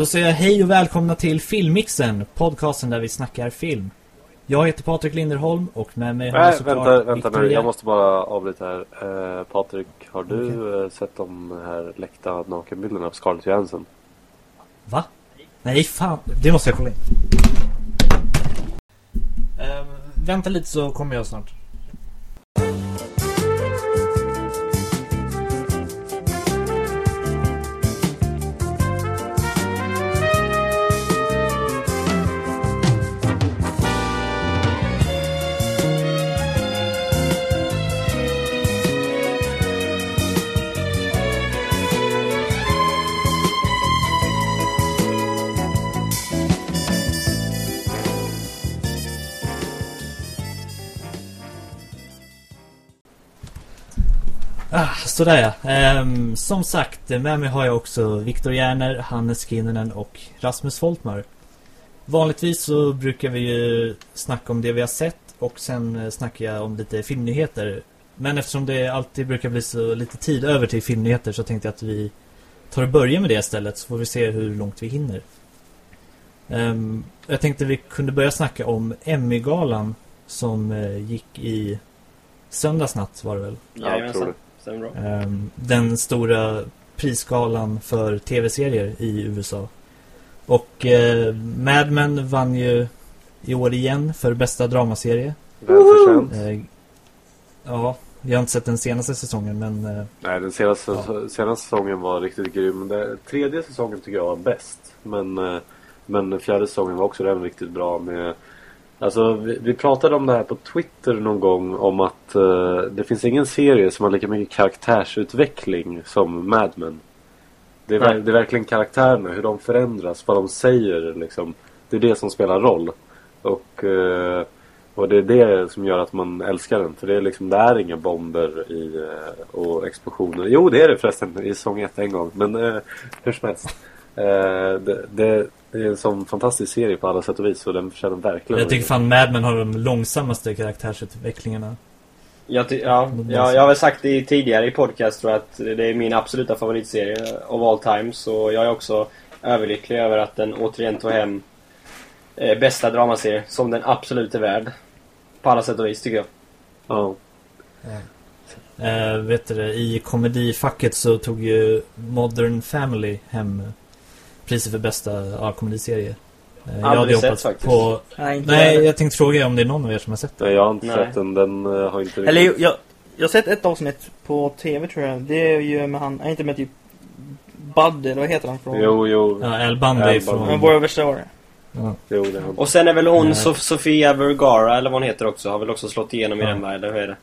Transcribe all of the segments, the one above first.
Då säger jag hej och välkomna till Filmmixen, podcasten där vi snackar film. Jag heter Patrik Linderholm och med mig har jag Nej, såklart vänta, vänta nu. Jag måste bara avbryta här. Eh, Patrik, har du eh, sett de här läckta nakenbilderna av Scarlett Johansson? Va? Nej, fan. Det måste jag kolla in. Ehm, vänta lite så kommer jag snart. Sådär ja. Ehm, som sagt, med mig har jag också Viktor Järner, Hannes Kinnunen och Rasmus Foltmar. Vanligtvis så brukar vi ju snacka om det vi har sett och sen eh, snackar jag om lite filmnyheter. Men eftersom det alltid brukar bli så lite tid över till filmnyheter så tänkte jag att vi tar och börjar med det istället så får vi se hur långt vi hinner. Ehm, jag tänkte vi kunde börja snacka om Emmy-galan som eh, gick i söndagsnatt var det väl? Ja, jag tror det. Stämmer bra. Ehm, den stora prisgalan för tv-serier i USA. Och eh, Mad Men vann ju i år igen för bästa dramaserie. Välförtjänt. Eh, ja, jag har inte sett den senaste säsongen men eh, Nej, den senaste, senaste säsongen var riktigt grym. Den tredje säsongen tycker jag var bäst. Men, eh, men fjärde säsongen var också den riktigt bra med Alltså vi, vi pratade om det här på Twitter någon gång om att eh, det finns ingen serie som har lika mycket karaktärsutveckling som Mad Men. Det är, det är verkligen karaktärerna, hur de förändras, vad de säger liksom. Det är det som spelar roll. Och, eh, och det är det som gör att man älskar den. För det är liksom, det är inga bomber i, eh, och explosioner. Jo det är det förresten i säsong 1 en gång. Men hur som helst. Eh, det, det, det är en sån fantastisk serie på alla sätt och vis. Och den förtjänar verkligen jag tycker fan Mad Men har de långsammaste karaktärsutvecklingarna. Jag, ja, ja, jag har väl sagt det tidigare i podcast tror jag att det är min absoluta favoritserie of all time. Så jag är också överlycklig över att den återigen tog hem eh, bästa dramaserie som den absolut är värd. På alla sätt och vis tycker jag. Ja. Eh, vet du, det, I komedifacket så tog ju Modern Family hem priset för bästa ja, komediserie. Eh, jag hade sett hoppats faktiskt. på... Nej, Nej, jag. jag tänkte fråga om det är någon av er som har sett det. Nej, jag har inte Nej. sett den. Den eh, har inte Eller riktigt- jag, jag har sett ett avsnitt på TV tror jag. Det är ju med han, nej inte med typ Buddy, eller vad heter han från? Jo, jo. Ja, Al Bundy från... Men the Star. Ja. jo det har... Och sen är väl hon Nej. Sof- Sofia Vergara eller vad hon heter också. Har väl också slått igenom i Ja. den va? Eller hur är det?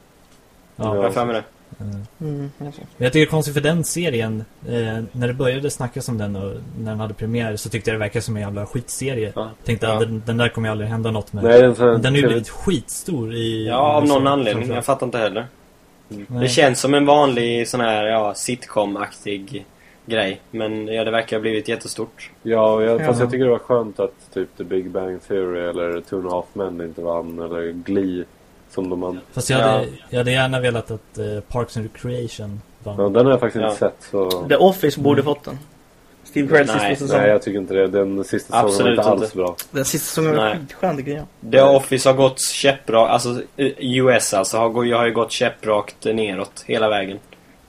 Ja. Har jag för mig det? Mm, alltså. Men jag tycker det är konstigt för den serien, eh, när det började snackas om den och när den hade premiär så tyckte jag det verkade som en jävla skitserie. Ja. Tänkte Ja. att den, den där kommer ju aldrig hända något med. Nej, den, så- den har ju så- blivit skitstor i... Ja, av någon anledning. Jag fattar inte heller. Nej. Det känns som en vanlig sån här, ja, sitcom-aktig grej. Men ja, det verkar ha blivit jättestort. Ja, jag, fast Ja. jag tycker det var skönt att typ The Big Bang Theory eller Two and a Half Men inte vann. Eller Glee som de vann. Fast jag hade, jag hade gärna velat att eh, Parks and Recreation vann. Ja, den har jag faktiskt Ja. inte sett. Så... The Office borde fått den. Steve Carells Nej, sista säsong. Nej, jag tycker inte det. Den sista säsongen var Absolut inte alls inte. bra. Den sista säsongen var Nej. skitskön tycker jag. The Office har gått käppbra, alltså US alltså, har, gå- har ju gått käpprakt neråt hela vägen.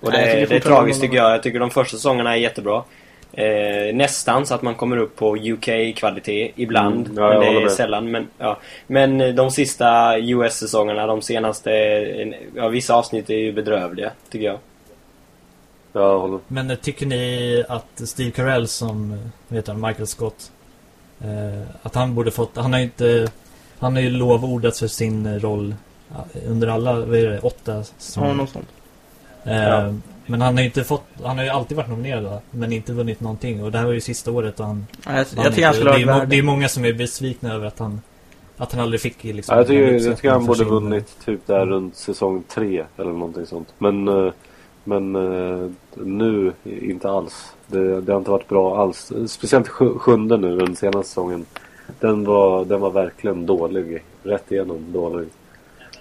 Och Nej, jag det, tycker det är tragiskt tycker jag. Jag tycker de första säsongerna är jättebra. Eh, nästan så att man kommer upp på UK-kvalitet ibland. Mm, ja, men det är sällan. Men, ja. men eh, de sista US-säsongerna, de senaste, ja, vissa avsnitt är ju bedrövliga, tycker jag. Jag håller. Men eh, tycker ni att Steve Carell som, eh, heter han, Michael Scott eh, Att han borde fått, han har ju inte Han har ju lovordats för sin roll Under alla, vad är det, åtta Ja, säsonger något sånt. eh, Ja. Men han har ju inte fått, han har ju alltid varit nominerad va? Men inte vunnit någonting och det här var ju sista året och han Nej, jag, jag tycker han inte. skulle det, är, det är många som är besvikna över att han Att han aldrig fick liksom Ja, jag, tycker, jag tycker han borde vunnit typ där runt säsong tre eller någonting sånt. Men, eh, men eh, nu inte alls. Det, det har inte varit bra alls. Speciellt sju- sjunde nu, den senaste säsongen. Den var, den var verkligen dålig. Rätt igenom dålig.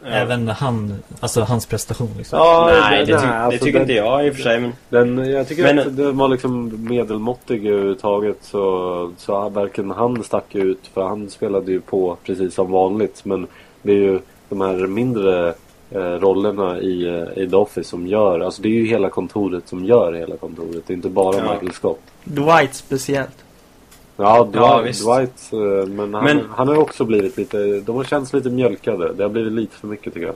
Även han, alltså hans prestation liksom. Ja, nej, det, ty alltså det tycker den- inte jag i och för sig. Men... Den, jag tycker Men- att den var liksom medelmåttig överhuvudtaget så, så varken han stack ut för han spelade ju på precis som vanligt men det är ju de här mindre eh, rollerna i, eh, i The Office som gör, alltså det är ju hela kontoret som gör hela kontoret, det är inte bara Ja. Michael Scott. Dwight speciellt. Ja, Dwight, Ja, visst. Dwight eh, men, han, Men- han har också blivit lite, de har känts lite mjölkade, det har blivit lite för mycket tycker jag.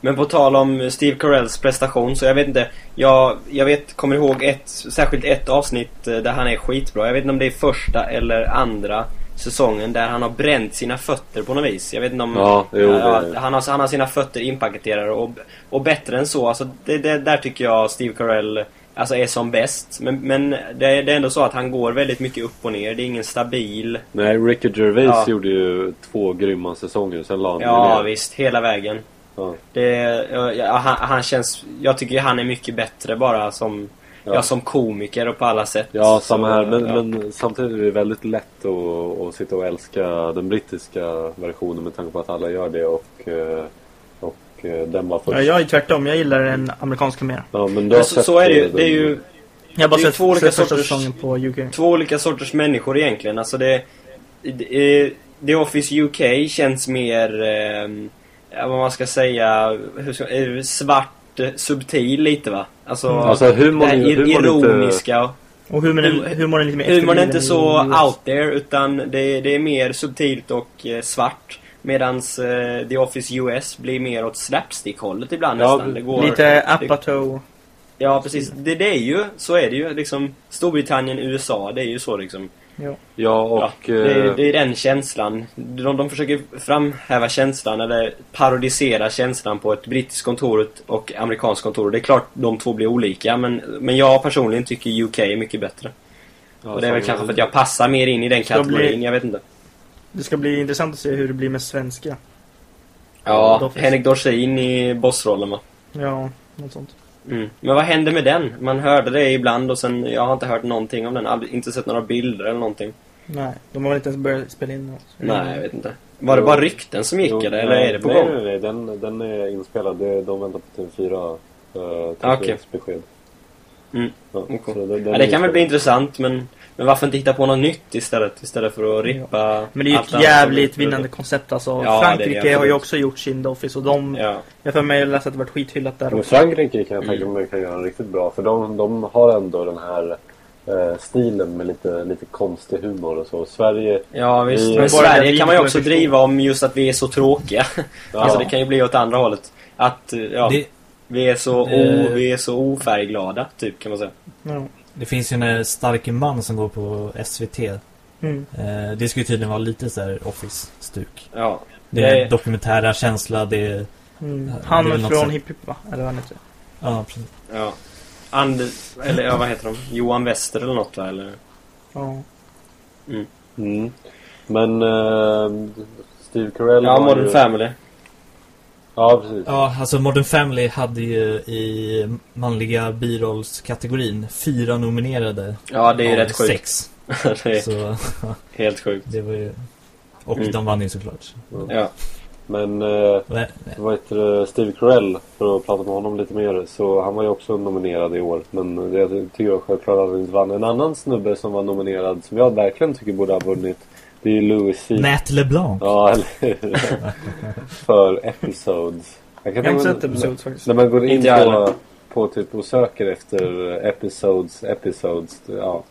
Men på tal om Steve Carells prestation så jag vet inte. Jag, jag vet, kommer ihåg ett, särskilt ett avsnitt eh, där han är skitbra. Jag vet inte om det är första eller andra säsongen där han har bränt sina fötter på något vis. Jag vet inte om... Ja, jo, ja, han, har, han har sina fötter inpaketerade och, och bättre än så. Alltså, det, det, där tycker jag Steve Carell alltså, är som bäst. Men, men det, är- det är ändå så att han går väldigt mycket upp och ner. Det är ingen stabil... Nej, Ricky Gervais Ja. gjorde ju två grymma säsonger, sen la han Ja, ner. visst. Hela vägen. Ja. Det, ja, han, han känns... Jag tycker han är mycket bättre bara som... Ja. Som komiker och på alla sätt. Ja, samma här. Men, men samtidigt är det väldigt lätt att, att sitta och älska den brittiska versionen med tanke på att alla gör det och, och eh, den var först. Ja, jag är tvärtom. Jag gillar den amerikanska mer. Ja, men du har så, så är det ju. eh, Det är ju Jag har bara Det är sett, två olika sorters- på UK. två olika sorters människor egentligen. Alltså det... det eh, The Office UK känns mer... Eh, vad man ska säga... Hur ska, eh, svart, eh, subtil lite va? Alltså... Alltså humorn, det här ironiska och... Och humorn är, Hum- humorn är lite mer Humorn är inte så out there utan det, det är mer subtilt och eh, svart. Medans eh, The Office US blir mer åt slapstick-hållet ibland Ja, nästan. Det går, Lite det, Apatow. Ja, precis. Det, det är ju, så är det ju. Liksom, Storbritannien, USA, det är ju så liksom. Ja. Ja, och... Ja, det, är, eh, det är den känslan. De, de försöker framhäva känslan eller parodisera känslan på ett brittiskt kontor och amerikanskt kontor. Det är klart de två blir olika men, men jag personligen tycker UK är mycket bättre. ja, och det är väl kanske för att jag passar mer in i den kategorin, jag vet inte. Det ska bli intressant att se hur det blir med svenska. Ja, Office. Henrik Dorsin i bossrollen va? Ja, något sånt. Mm. Men vad hände med den? Man hörde det ibland och sen, jag har inte hört någonting om den. Aldrig, inte sett några bilder eller någonting. Nej, de har väl inte ens börjat spela in något. Nej, jag vet inte. Var det bara rykten som gick Jo, eller, eller är det på nej, gång? Nej, nej, den, den är inspelad. De väntar på TV4 uh, Okej. tilläggsbesked. Mm. Ja, den- den Ja, det kan väl bli intressant men, men varför inte hitta på något nytt istället? Istället för att rippa Men det är ju ett jävligt vinnande koncept alltså. Ja, det det Frankrike har ju också gjort sin Office och de... Ja. Jag för mig läste att det varit skithyllat där Men. Frankrike kan jag Mm. tänka mig kan göra riktigt bra. För de, de har ändå den här eh, stilen med lite, lite konstig humor och så. Sverige... Ja visst, Vi- men bara det Sverige kan man ju också driva om just att vi är så tråkiga. Ja. Alltså det kan ju bli åt andra hållet. Att, ja, Det, vi, är så o, Eh. vi är så ofärgglada, typ kan man säga. Ja. Det finns ju en starke man som går på SVT. Mm. Eh, det ska ju tydligen vara lite så här Office-stuk. Ja. Det är Det- dokumentära känsla, det är... Mm. Det är Han något från sätt. Hipp Hipp va? Eller vad han heter. Ja, precis. Ja. And, eller ja, vad heter de? Johan Wester eller något va? Eller? Ja. Mm. Men eh, Steve Carell Ja, Modern ju... Family. Ja, precis. Ja, alltså Modern Family hade ju i manliga birollskategorin fyra nominerade. Ja, det är ju av rätt sjukt. Sex. det är Så helt sjukt. det var ju... Och Mm. de vann ju såklart. Ja. Men eh, Nej, vad heter det? Steve Carell, för att prata med honom lite mer, så han var ju också nominerad i år. Men det jag tycker jag självklart att han inte vann. En annan snubbe som var nominerad, som jag verkligen tycker borde ha vunnit, det är ju Louis C. Nat LeBlanc. Ja, eller? För episodes. Jag kan Jag har inte sett episodes faktiskt. När man går in på, på typ och söker efter episodes, episodes, ja.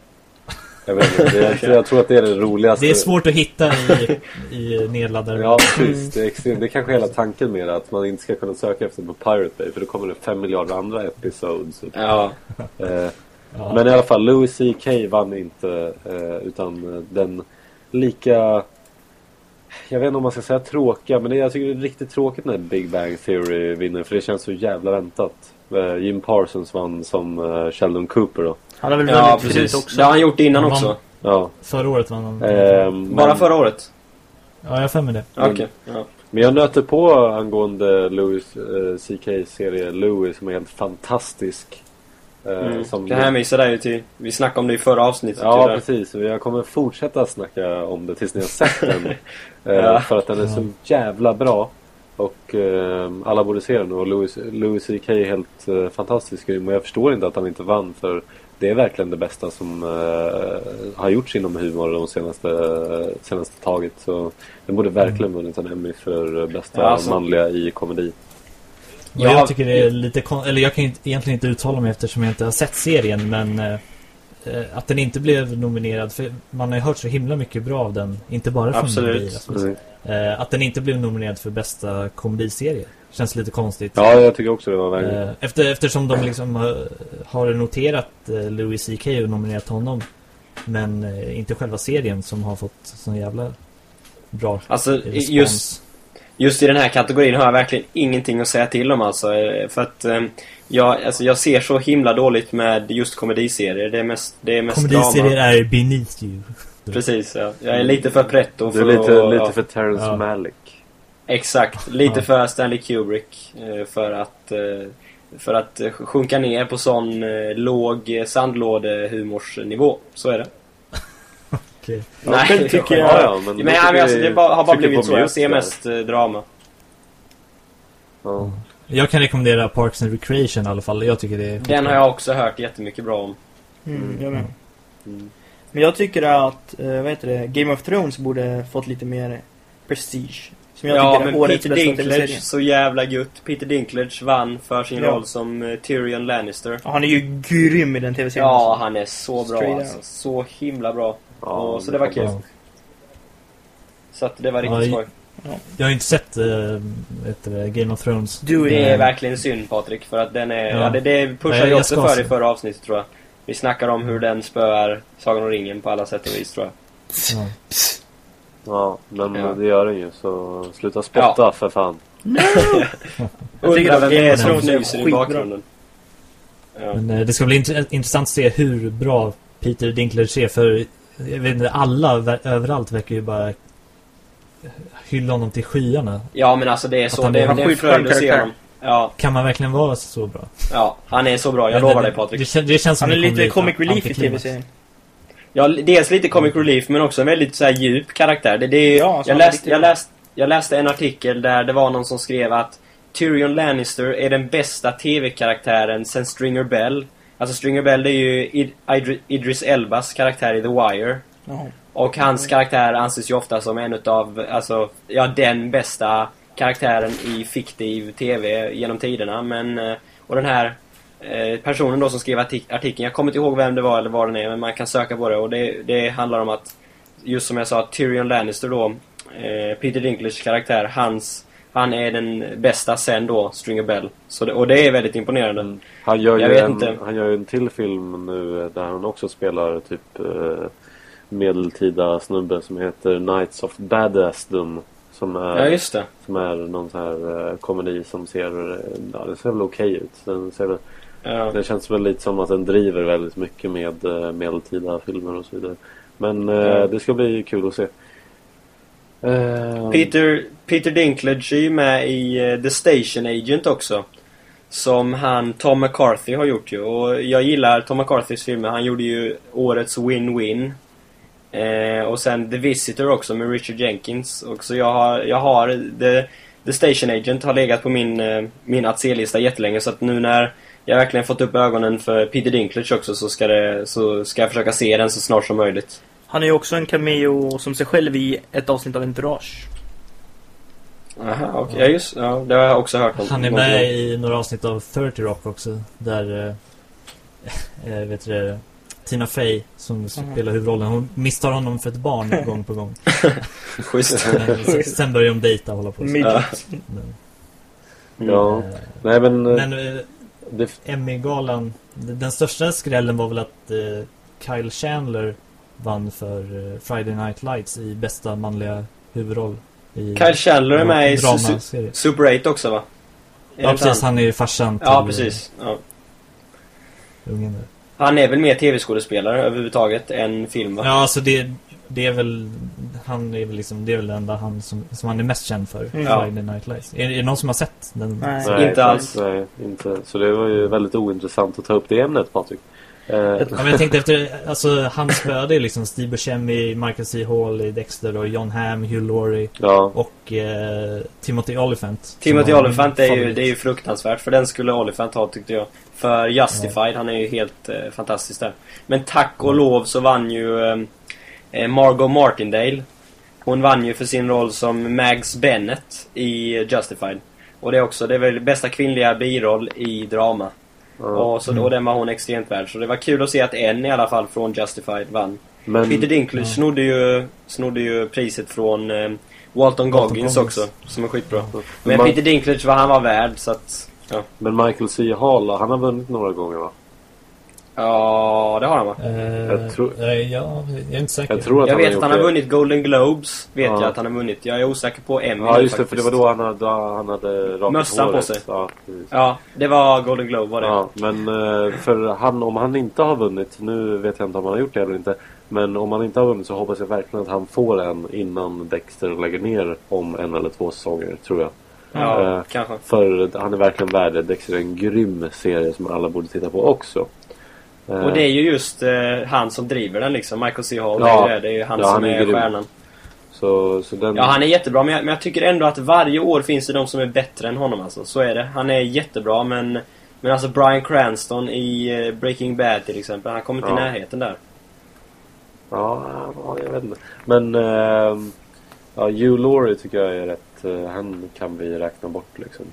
Jag vet inte, det, jag, jag tror att det är det roligaste. Det är svårt att hitta i, i nedladdare. Ja, precis. Det är, extremt, det är kanske hela tanken med det, att man inte ska kunna söka efter på Pirate Bay, för då kommer det fem miljarder andra episodes. Ja. Eh, Ja. Men i alla fall, Louis CK vann inte, eh, utan den lika... Jag vet inte om man ska säga tråkiga, men det, jag tycker det är riktigt tråkigt när Big Bang Theory vinner, för det känns så jävla väntat. Eh, Jim Parsons vann som eh, Sheldon Cooper då. Han har väl Ja, vunnit precis. förut också. Det har han gjort innan Han också. Ja. Förra året vann han. Bara men, förra året? Ja, jag har mig det. Okej. Men- Ja. men jag nöter på angående Louis eh, CK serie Louis som är helt fantastisk. Eh, Mm. som Jag hänvisar dig ju till, vi snackade om det i förra avsnittet. Ja, precis. Och Jag kommer fortsätta snacka om det tills ni har sett den. Eh, Ja. För att den är så jävla bra. Och eh, alla borde se den och Louis, Louis CK är helt eh, fantastisk grym och jag förstår inte att han inte vann för det är verkligen det bästa som eh, har gjorts inom humor de senaste, senaste taget. Så den borde verkligen vunnit en Emmy för bästa Ja, alltså- manliga i komedi. Ja. jag tycker det är lite Eller jag kan egentligen inte uttala mig eftersom jag inte har sett serien men eh, eh, Att den inte blev nominerad för man har ju hört så himla mycket bra av den Inte bara från Absolut. mig, Rasmus. Mm. Eh, Att den inte blev nominerad för bästa komediserie Känns lite konstigt Ja, jag tycker också det var verkligen. Eh, Efter, eftersom de liksom har, har noterat eh, Louis CK och nominerat honom Men eh, inte själva serien som har fått sån jävla bra Alltså, respons just, just i den här kategorin har jag verkligen ingenting att säga till om alltså. eh, För att eh, jag, alltså, jag ser så himla dåligt med just komediserier. Det är mest, det är mest Komediserier drama. är beneath you Precis, ja. Jag är lite för pretto Du för är lite, att, lite för Terrence Ja. Malick. Exakt. Lite Ja. för Stanley Kubrick. eh, För att, för att sjunka ner på sån låg eh, sandlådehumorsnivå. Så är det. Okej. Nej, själv tycker jag- Ja, ja, men, Men, jag men alltså, det bara, har bara blivit så. Jag ser mest eh, drama. Ja. Jag kan rekommendera Parks and Recreation i alla fall. Jag tycker det är Den har jag också hört jättemycket bra om. Mm, jag med. Mm. Men jag tycker att, eh, vad heter det, Game of Thrones borde fått lite mer prestige. Som jag ja, tycker är men årets Peter Dinklage, så jävla gutt. Peter Dinklage vann för sin Ja. roll som eh, Tyrion Lannister. Ja, Han är ju grym i den tv-serien. Ja, han är så bra alltså. Så himla bra. Ja, så det var kul. Ja. Så att det var riktigt Ja, skoj. Jag har inte sett äh, Game of Thrones. Du Det är Mm. verkligen synd Patrik, för att den är... Ja. Ja. det, det pushade Ja, jag också för se. i förra avsnittet tror jag. Vi snackar om hur den spöar Sagan om ringen på alla sätt och vis tror jag. Ja. Ja, men Ja. det gör den ju. Så sluta spotta för fan. Jag tycker Undrar att vem det Game är of Thrones är i bakgrunden. Ja. Men äh, det ska bli int- intressant att se hur bra Peter Dinklage är. För jag vet inte, alla ver- överallt verkar ju bara hylla honom till skyarna. ja men alltså det är så, det, är- det är fröjd att se honom. Ja, Kan man verkligen vara så bra? ja, han är så bra, jag Men lovar det, dig Patrik. Det, det känns som Han är lite comic relief i tv-serien. Ja, dels lite comic relief men också en väldigt så här djup karaktär. Det, det är, Ja, så jag, läst, jag, läst, jag läste en artikel där det var någon som skrev att Tyrion Lannister är den bästa TV-karaktären sen Stringer Bell. Alltså Stringer Bell är ju Id, Idri- Idris Elbas karaktär i The Wire. Jaha. Och hans karaktär anses ju ofta som en utav, alltså, ja den bästa karaktären i fiktiv TV genom tiderna. Men, eh, och den här eh, personen då som skrev artik artikeln, jag kommer inte ihåg vem det var eller vad den är, men man kan söka på det. Och det, det handlar om att, just som jag sa, Tyrion Lannister då, eh, Peter Dinklage karaktär, hans, han är den bästa sen då, Stringer Bell. Så det, och det är väldigt imponerande. Mm. Han gör, Jag ju en, inte. han gör ju en till film nu eh, där han också spelar typ eh, medeltida snubbe som heter Knights of Badassdom. Som är, Ja, just det. som är någon sån här eh, komedi som ser, eh, ja, det ser väl okej ut. Den, ser väl, Ja. det känns väl lite som att den driver väldigt mycket med eh, medeltida filmer och så vidare. Men eh, det ska bli kul att se. Ehm. Peter, Peter Dinklage är ju med i eh, The Station Agent också. Som han, Tom McCarthy har gjort ju. Och jag gillar Tom McCarthys filmer. Han gjorde ju årets Win-Win. Eh, och sen The Visitor också med Richard Jenkins. Och så jag har, jag har The, The Station Agent har legat på min, eh, min att se-lista jättelänge. Så att nu när jag verkligen fått upp ögonen för Peter Dinklage också så ska, det, så ska jag försöka se den så snart som möjligt. Han är ju också en cameo som sig själv i ett avsnitt av Entourage. Aha, okej. Ja, just ja, Det har jag också hört om. Han är med i några avsnitt av 30 Rock också. Där, eh, vet du Tina Fey som spelar huvudrollen. Hon misstar honom för ett barn gång på gång. Schysst. Sen, börjar de dejta och hålla på. så. Midget. Men, Ja, eh, nej men... men det, Emmy-galan, den största skrällen var väl att Kyle Chandler vann för eh, Friday Night Lights i bästa manliga huvudroll. I Kyle Chandler är med i Su-. Super 8 också va? Är Ja precis, han är ju farsan till Ja, precis. Ja. ungen där. Han är väl mer tv-skådespelare överhuvudtaget än film va? Ja, alltså det, det är väl Han är väl liksom Det är väl det enda han som, som han är mest känd för Mm. Ja. Friday Night Lights är, är det någon som har sett den? Nej. Inte alls. Nej, inte. Så det var ju väldigt ointressant att ta upp det ämnet Patrik. Eh, Ja, men jag tänkte efter, alltså han spöade liksom Steve Buscemi, Michael C. Hall i Dexter och John Hamm, Hugh Laurie ja. och eh, Timothy Olyphant. Timothy Olyphant är ju, det är ju fruktansvärt. För den skulle Olyphant ha tyckte jag. För Justified, han är ju helt eh, fantastisk där. Men tack och lov så vann ju eh, eh, Margot Martindale. Hon vann ju för sin roll som Mags Bennett i Justified. Och det är också, det är väl bästa kvinnliga biroll i drama. Ja. Och, så, Mm. och den var hon extremt värd. Så det var kul att se att en i alla fall från Justified vann. Men, Peter Dinklage ja. snodde, ju, snodde ju priset från eh, Walton Goggins också. Som är skitbra. men, Men Ma- Peter Dinklage var han var värd så att... Ja, men Michael C. Hall, han har vunnit några gånger va? Ja det har han va? Eh, Jag tror- eh, ja, jag är inte säker. Jag tror att Jag han vet att han har det. vunnit Golden Globes. Vet Ja. jag att han har vunnit. Jag är osäker på Emmy Ja just det, för det var då han hade, han hade rakat Mössan på sig. Ja. Ja, det var Golden Globe var det. Ja, men eh, för han, om han inte har vunnit, nu vet jag inte om han har gjort det eller inte. Men om han inte har vunnit så hoppas jag verkligen att han får en innan Dexter lägger ner om en eller två säsonger, tror jag. Ja, Eh, kanske. För han är verkligen värd det. Dexter är en grym serie som alla borde titta på också. Eh, Och det är ju just eh, han som driver den liksom. Michael C. Hall. Ja. Det, är ju han Ja, som han är är, stjärnan. så, så den... Ja, han är jättebra. Men jag, men jag tycker ändå att varje år finns det de som är bättre än honom alltså. Så är det. Han är jättebra men... Men alltså Bryan Cranston i eh, Breaking Bad till exempel. Han kommer inte i Ja. närheten där. Ja, ja, jag vet inte. Men... Eh, ja, Hugh Laurie tycker jag är rätt... Eh, han kan vi räkna bort liksom.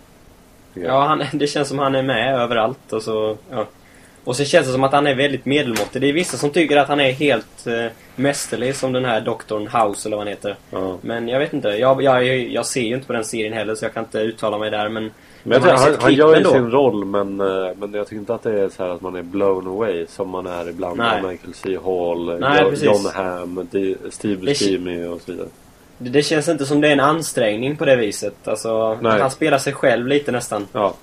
Ja, han, det känns som han är med överallt och så... Ja. Och så känns det som att han är väldigt medelmåttig. Det är vissa som tycker att han är helt eh, mästerlig som den här doktorn House eller vad han heter. Ja. Men jag vet inte. Jag, jag, jag ser ju inte på den serien heller så jag kan inte uttala mig där men... Men jag tror, han, han gör ju då. sin roll men, eh, men jag tycker inte att det är så här att man är blown away som man är ibland Nej. med Michael C. Hall, Nej. John Hamm, Steve Buscemi och så vidare. Det, det känns inte som det är en ansträngning på det viset. Alltså, Nej. han spelar sig själv lite nästan. Ja,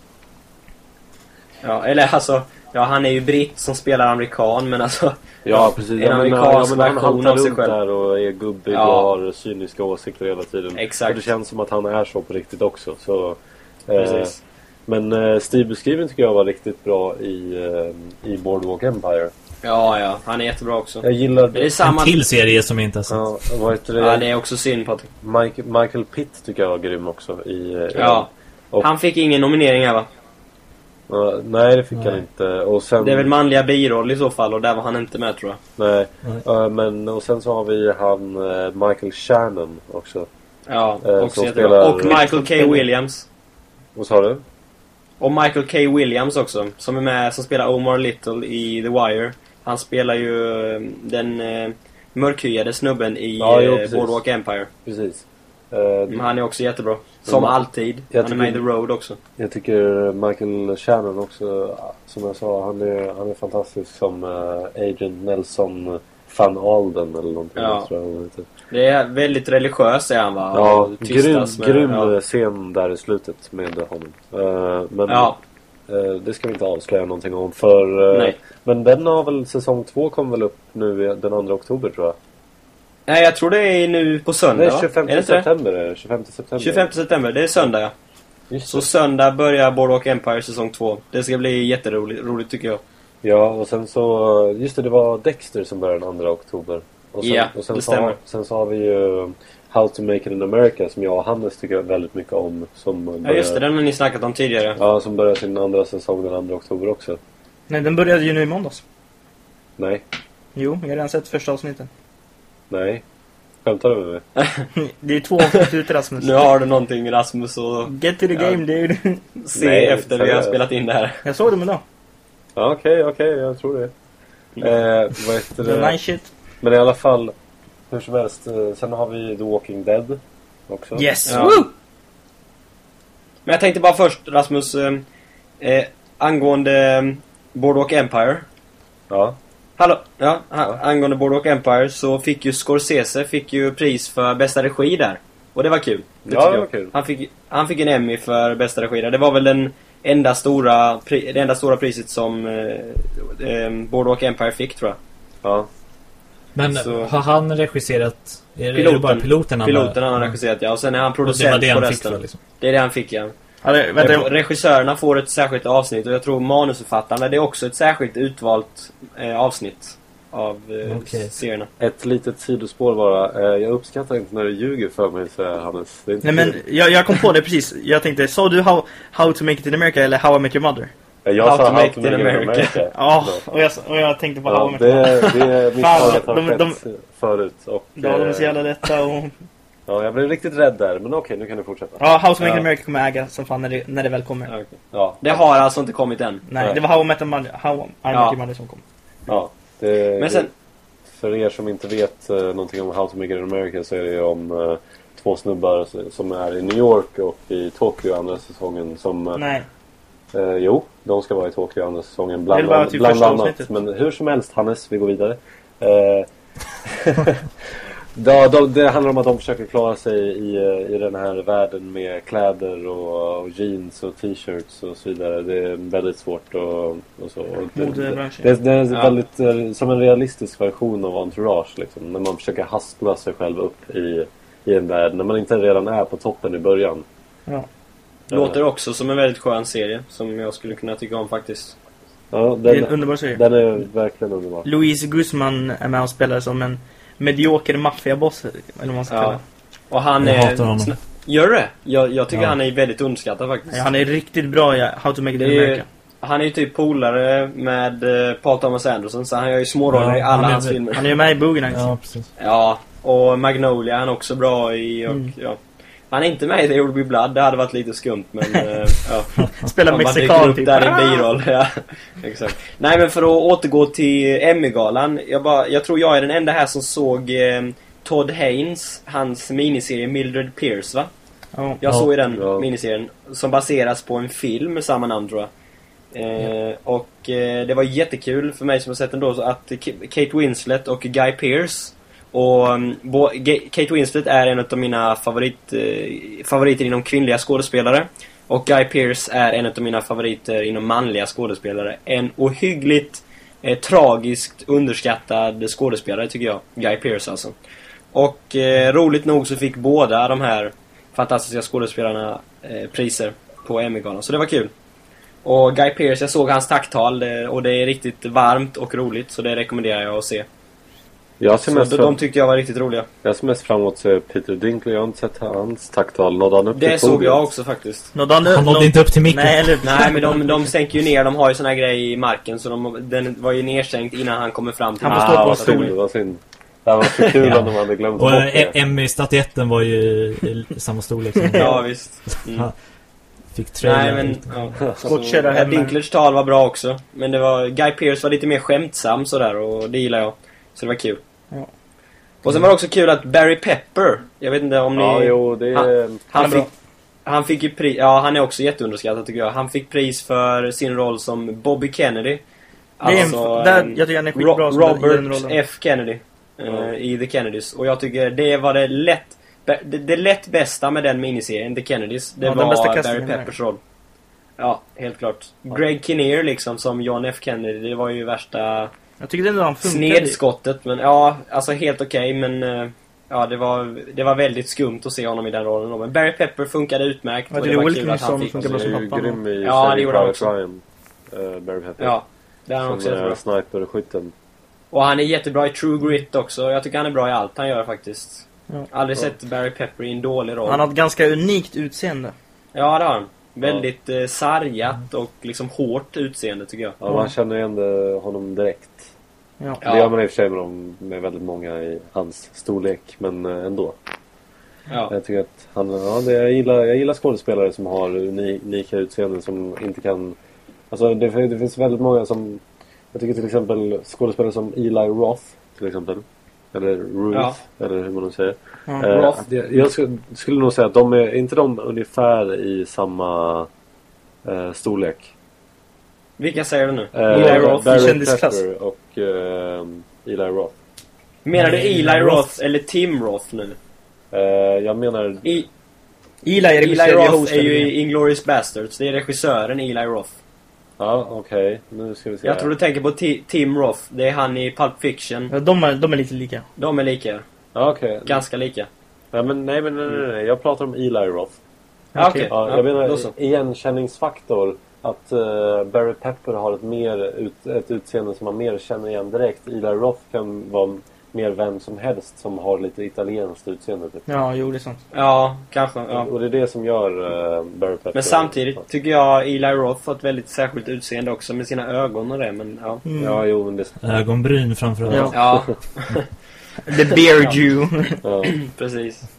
Ja, eller alltså... Ja, han är ju britt som spelar amerikan men alltså... ja precis. En amerikansk ja, men han version haltar av sig själv. där och är gubbig Ja. och har cyniska åsikter hela tiden. Exakt. Och det känns som att han är så på riktigt också. Så, eh, Precis. men eh, Buscemi tycker jag var riktigt bra i, eh, i Boardwalk Empire. Ja, ja. Han är jättebra också. Jag gillar... Det är samma... En till serie som jag inte har sett. Ja, vad heter det? Ja, det är också synd Patrik. Michael, Michael Pitt tycker jag var grym också i... eh, Ja. Och- Han fick ingen nominering här va? Ja, nej, det fick Nej. han inte. Och sen... Det är väl manliga biroll i så fall och där var han inte med tror jag. Nej. Nej. Eh, men och sen så har vi han eh, Michael Shannon också. Ja, Eh, också spelar- Och Michael K. Williams. Vad sa du? Och Michael K. Williams också, som är med, som spelar Omar Little i The Wire. Han spelar ju eh, den eh, mörkhyade snubben i Ja, jo. Boardwalk Empire. Precis. Men han är också jättebra. Som alltid. Jag Han är med i The tycker- Road också. Jag tycker Michael Shannon också, som jag sa, han är, han är fantastisk som eh, Agent Nelson van Alden eller någonting. Ja. Tror jag heter. Det är väldigt religiös är han va? Ja, grym, grym ja. scen där i slutet med honom. Eh, men Ja. eh, det ska vi inte avslöja någonting om för... Nej. Men den har väl, säsong två kommer väl upp nu den 2 oktober tror jag. Nej, jag tror det är nu på söndag Nej, va? 25 är det september är det. 25 september. 25 september, det är söndag ja. Just Så det. söndag börjar Boardwalk Empire säsong 2. Det ska bli jätteroligt roligt, tycker jag. Ja, och sen så... Just det, det var Dexter som började den 2 oktober. Och sen, Ja, och sen det så, stämmer. har- Sen så har vi ju How to Make It in America som jag och Hannes tycker väldigt mycket om. Som Ja, börjar, just det. Den har ni snackat om tidigare. Ja, som börjar sin andra säsong den 2 oktober också. Nej, den började ju nu i måndags. Nej, Jo, jag har redan sett första avsnittet. Nej. Skämtar du med mig? Det är två avsnitt ute Rasmus. Nu har du någonting Rasmus att Get to the Ja. game dude. se Nej, efter vi har spelat in det här. Jag såg dem idag. Ja, okej, okej, jag tror det. Eh, vad heter det? nice shit. Men i alla fall, hur som helst. eh, Sen har vi The Walking Dead också. Yes! Ja. Woo! Men jag tänkte bara först Rasmus, eh, eh, angående eh, Boardwalk Empire. Ja. Hallå? Ja, angående Boardwalk Empire så fick ju Scorsese fick ju pris för bästa regi där. Och det var kul. Det Ja, det jag. var kul. Han fick, han fick en Emmy för bästa regi där. Det var väl den enda stora, pri, det enda stora priset som eh, eh, Boardwalk Empire fick tror jag. Ja. Men Så- har han regisserat? Är det, är det Piloten. bara piloten han Piloten han har regisserat ja. Och sen är han Och det var producent det på han fick resten. för liksom. Det är det han fick ja. Ja, det, vänta, jag, Regissörerna får ett särskilt avsnitt och jag tror manusförfattarna det är också ett särskilt utvalt eh, avsnitt av eh, Okej. serierna. Ett litet sidospår bara. Eh, jag uppskattar inte när du ljuger för mig, säger Hannes. Det är inte nej men jag, jag kom på det precis. Jag tänkte, sa du how, how to make it in America eller How I Met Your Mother? Eh, Jag How sa to make it in America. Ja, Så. och jag, och jag tänkte på How I Ja, Met Your Mother. det, det misstaget Fan, har de- skett förut. Och, Ja, de är så eh, jävla lätta och... ja, jag blev riktigt rädd där, men okej, nu kan du fortsätta. Ja, to Make It Ja. America kommer äga som fan när det, när det väl kommer. Ja, okej. Ja, Det har alltså inte kommit än. Nej, Nej. det var How I Met Your Mother, How I Met Ja. Your Mother som kom. ja det, Men sen, För er som inte vet eh, någonting om Make It in America så är det ju om eh, två snubbar som är i New York och i Tokyo andra säsongen som... eh, Nej. Eh, jo, de ska vara i Tokyo andra säsongen bland, bara typ bland annat. Men hur som helst Hannes, vi går vidare. Ja, de, det handlar om att de försöker klara sig i, eh, i den här världen med kläder och, och jeans och t-shirts och så vidare. Det är väldigt svårt och, och så. Och det, Modebranschen. det, det är Ja. väldigt eh, som en realistisk version av Entourage liksom. När man försöker hastla sig själv upp i, i en värld när man inte redan är på toppen i början. Ja. låter också som en väldigt skön serie som jag skulle kunna tycka om faktiskt. Ja, Det är en den, underbar serie. den är verkligen underbar. Louise Guzman är med och spelar som en medioker maffiaboss, eller vad man ska Ja. kalla Och han Jag är... hatar honom. Gör du det? Jag, jag tycker Ja. han är väldigt underskattad faktiskt. det. Han är riktigt bra i How to Make It in är- America. Han är ju typ polare med eh, Paul Thomas Anderson så han gör ju småroller Ja, i alla han är hans filmer. Han är ju med i Boogie Nights. Ja, precis. Ja, och Magnolia är han också bra i och Mm. ja. Han är inte med i The Old Be Blood, det hade varit lite skumt men eh, ja. Dyker mexikan typ. där i en biroll. Ja, exakt. Nej men för att återgå till Emmy-galan. Jag, bara, jag tror jag är den enda här som såg eh, Todd Haynes, hans miniserie Mildred Pierce va? Ja. Jag Ja. såg ju den Ja. miniserien som baseras på en film med samma namn tror jag. Eh, Och eh, det var jättekul för mig som har sett den då så att K- Kate Winslet och Guy Pearce och mm, bo- Kate Winslet är en av mina favorit, eh, favoriter inom kvinnliga skådespelare. Och Guy Pearce är en av mina favoriter inom manliga skådespelare. En ohyggligt eh, tragiskt underskattad skådespelare tycker jag. Guy Pearce alltså. Och eh, roligt nog så fick båda de här fantastiska skådespelarna eh, priser på Emmy-galan. Så det var kul. Och Guy Pearce, jag såg hans tacktal och det är riktigt varmt och roligt så det rekommenderar jag att se. Jag ser, Så mest de, fram, de tyckte jag var riktigt roliga. jag ser mest fram emot se Peter Dinklage. Jag har inte sett hans tacktal. Nådde han upp Det till såg podiet? jag också faktiskt. Nådde han, Han nådde inte upp till micken. Nej, eller Nej men de, de sänker ju ner, de har ju såna här grejer i marken så de, den var ju nedsänkt innan han kommer fram till Han får stå Ah, på vad en stol. Vad synd. Det varit så kul Ja. om de hade glömt Och eh. Emmy-statyetten var ju i samma storlek som Ja visst. Mm. Ja. Fick trailer. Nej men, ja. Skottkärra Så, hemma. Dinklage tal var bra också. Men det var, Guy Pearce var lite mer skämtsam sådär och det gillar jag. Så det var kul. Ja. Och sen var det också kul att Barry Pepper, jag vet inte om ni... Ja, jo, det är... Han, Han är fick, han fick ju pris, ja han är också jätteunderskattad tycker jag. Han fick pris för sin roll som Bobby Kennedy. Det är en, Alltså, där, jag tycker han är Ro- skitbra som i den Robert. F Kennedy Ja. i The Kennedys. Och jag tycker det var det lätt det, det lätt bästa med den miniserien, The Kennedys, det Ja, den var bästa Barry. Peppers roll. Ja, helt klart. Greg Kinnear liksom som John F Kennedy, det var ju värsta Jag tycker ändå han funkar. snedskottet. Men ja, alltså helt okej men eh, Ja, det var, det var väldigt skumt att se honom i den rollen. Men Barry Pepper funkade utmärkt. Ja, och det det är var kul att han fick... som bra Han som är ju grym i Ja, det gjorde han också. Ryan. eh, Barry Pepper. Ja, det är han Som också jättebra. sniper-skytten. Och han är jättebra i True Grit också. Jag tycker han är bra i allt han gör faktiskt. Ja. Aldrig Ja. sett Barry Pepper i en dålig roll. Han har ett ganska unikt utseende. Ja, det har han. Väldigt eh, sargat och liksom hårt utseende tycker jag. Ja, Ja. man känner igen det, honom direkt. Ja. Det gör man i och för sig med, dem, med väldigt många i hans storlek, men eh, ändå. Ja. Jag tycker att han, ja, det, jag, gillar, jag gillar skådespelare som har uni- unika utseenden som inte kan... Alltså det, det finns väldigt många som... Jag tycker till exempel skådespelare som Eli Roth till exempel. Eller Ruth, Ja. eller hur man nu säger. Ja. Eh, Roth. jag jag skulle, skulle nog säga att de är, inte de ungefär i samma eh, storlek? Vilka säger du nu? Eh, Eli Roth? Barry kändisklass. Och eh, Eli Roth. Menar du Eli Roth. Roth eller Tim Roth nu? Eh, jag menar... I, Eli är Eli Roth är ju i Inglourious Basterds. Det är regissören Eli Roth. Ja, okej. Nu ska vi se. Jag tror du tänker på Ti- Tim Roth. Det är han i Pulp Fiction. Ja, de, är, de är lite lika. De är lika. Ja, okej. Ganska lika. Ja, men nej, men nej, nej, nej. Jag pratar om Eli Roth. Ja, okej. Ja, Ja, jag menar igenkänningsfaktor. Att eh, Barry Pepper har ett, mer ut, ett utseende som man mer känner igen direkt. Eli Roth kan vara mer vem som helst som har lite italienskt utseende. Typ. Ja, jo det är sant. Ja, kanske. Ja. Och det är det som gör eh, Barry Pepper. Men samtidigt tycker jag Eli Roth har ett väldigt särskilt utseende också med sina ögon och det. Men ja. Mm. Ja, jo, men det... Ögonbryn framförallt. Ja. Ja, The Beard Jew. Ja. precis.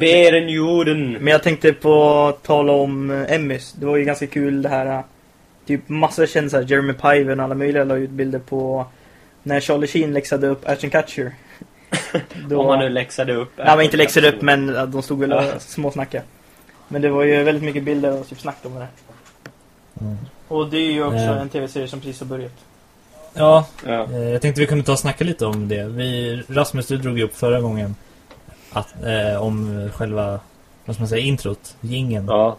Bären jorden. Men jag tänkte på tala om eh, Emmys. Det var ju ganska kul det här. eh, Typ massor kändisar. Jeremy Piven och alla möjliga la ut bilder på när Charlie Sheen läxade upp Ashton Kutcher. Då- Om man nu läxade upp. Nej, men inte läxade upp men eh, de stod väl och småsnackade. Men det var ju väldigt mycket bilder och typ snack om det. Mm. Och det är ju också Eh. en tv-serie som precis har börjat. Ja, Ja. eh, jag tänkte vi kunde ta och snacka lite om det. Vi, Rasmus, du drog ju upp förra gången att, eh, om själva, vad ska man säga, introt, gingen ja.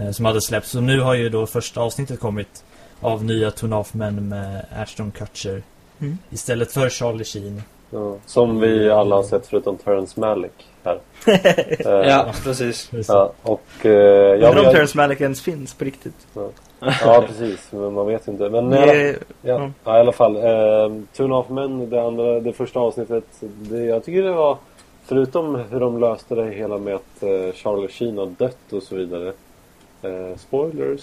eh, som hade släppts. Så nu har ju då första avsnittet kommit av nya Men med Ashton Kutcher Mm. istället för Charlie Sheen. Ja. Som vi alla har sett förutom Terrence Malick här. Eh, ja, precis. ja. Och... Eh, Jag ja, undrar om men- Terrence Malick ens finns på riktigt. ja, precis. Men man vet inte. Men Det i alla- är, Ja, Ja. ja, i alla fall. Eh, Two and a Half Men, det, andra, det första avsnittet. Det, jag tycker det var, förutom hur de löste det hela med att eh, Charlie Sheen har dött och så vidare. Eh, spoilers.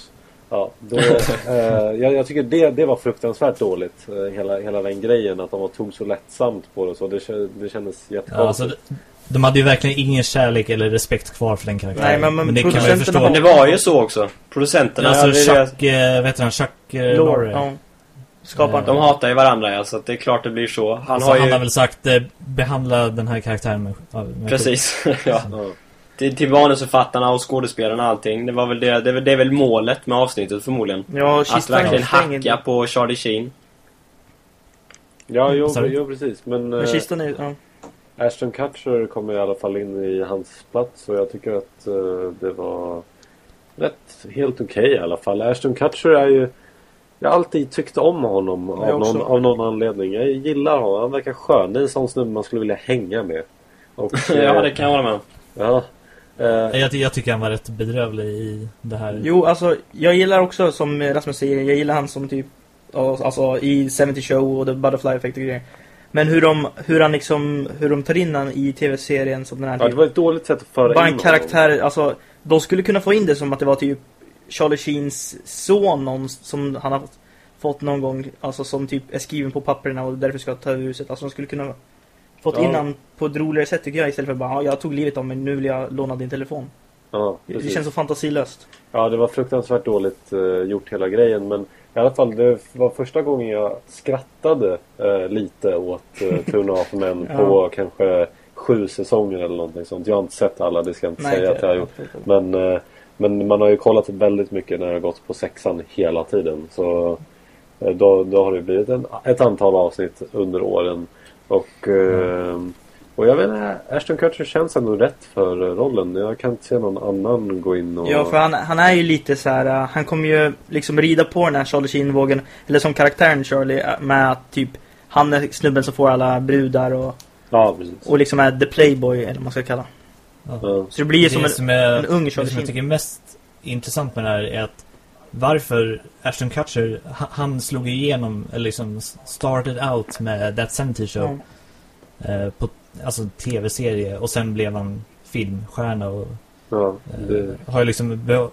Ja, det, eh, jag, jag tycker det, det var fruktansvärt dåligt. Eh, hela, hela den grejen att de var- tog så lättsamt på det. och Så det, det kändes Ja, jättekonstigt. alltså, de, de hade ju verkligen ingen kärlek eller respekt kvar för den karaktären. Nej, men- men det kan man ju förstå. Men det var ju så också. Producenterna alltså hade det- Chuck, eh, vet du han, Chuck eh. Lorre. Ja. Skaparen. De hatar ju varandra ja, så att det är klart det blir så. Han Alltså, har ju... han har väl sagt eh, behandla den här karaktären med, med Precis. ja. Ja. Till, till manusförfattarna och skådespelarna och allting. Det var väl det, det, är väl- det är väl målet med avsnittet förmodligen. Ja, Att verkligen hacka på Charlie Sheen. Ja, jo, Sorry. jo precis. Men, Men eh, kistan är ja. Ashton Kutcher kommer i alla fall in i hans plats och jag tycker att eh, det var rätt helt okej i alla fall. Ashton Kutcher är ju jag har alltid tyckt om honom av någon, av någon anledning. Jag gillar honom. Han verkar skön. Det är en sån snubbe man skulle vilja hänga med. Och, ja, det kan jag hålla med ja. Eh, Jag, jag tycker han var rätt bedrövlig i det här. Jo, alltså jag gillar också som Rasmus säger, jag gillar han som typ Alltså i 70 Show och The Butterfly Effect och grejer. Men hur de, hur han liksom, hur de tar in han i tv-serien som den här ja, det var ett dåligt sätt att föra Bara in en karaktär, alltså de skulle kunna få in det som att det var typ Charlie Sheens son någon, som han har fått, någon gång, alltså som typ är skriven på papperna och därför ska ta över huset. Alltså de skulle kunna fått Ja. in han på ett roligare sätt tycker jag istället för bara ja, jag tog livet av mig, nu vill jag låna din telefon. Ja, Det, precis. det känns så fantasilöst. Ja, det var fruktansvärt dåligt eh, gjort hela grejen. Men i alla fall, det var första gången jag skrattade eh, lite åt uh, Two and a Half Men Ja. på kanske sju säsonger eller någonting sånt. Jag har inte sett alla, det ska jag inte säga att jag har gjort. Men, eh, men man har ju kollat väldigt mycket när det har gått på sexan hela tiden. Så eh, då, då har det blivit en, ett antal avsnitt under åren. Och, eh, och jag vet inte, Ashton Kutcher känns ändå rätt för eh, rollen. Jag kan inte se någon annan gå in och... Ja, för han, han är ju lite så här. han kommer ju liksom rida på den här Charlie Sheen-vågen, eller som karaktären Charlie, med att typ han är snubben som får alla brudar och, Ja, precis. och liksom är the playboy, eller vad man ska kalla. Ja. Så det blir ju som det en, som är, en ung det Charlie som jag tycker är mest intressant med det här är att varför Ashton Kutcher, han, slog igenom, eller liksom started out med That 70 Show. Ja. Eh, på, alltså tv-serie och sen blev han filmstjärna och Ja, eh, det, har ju liksom eh,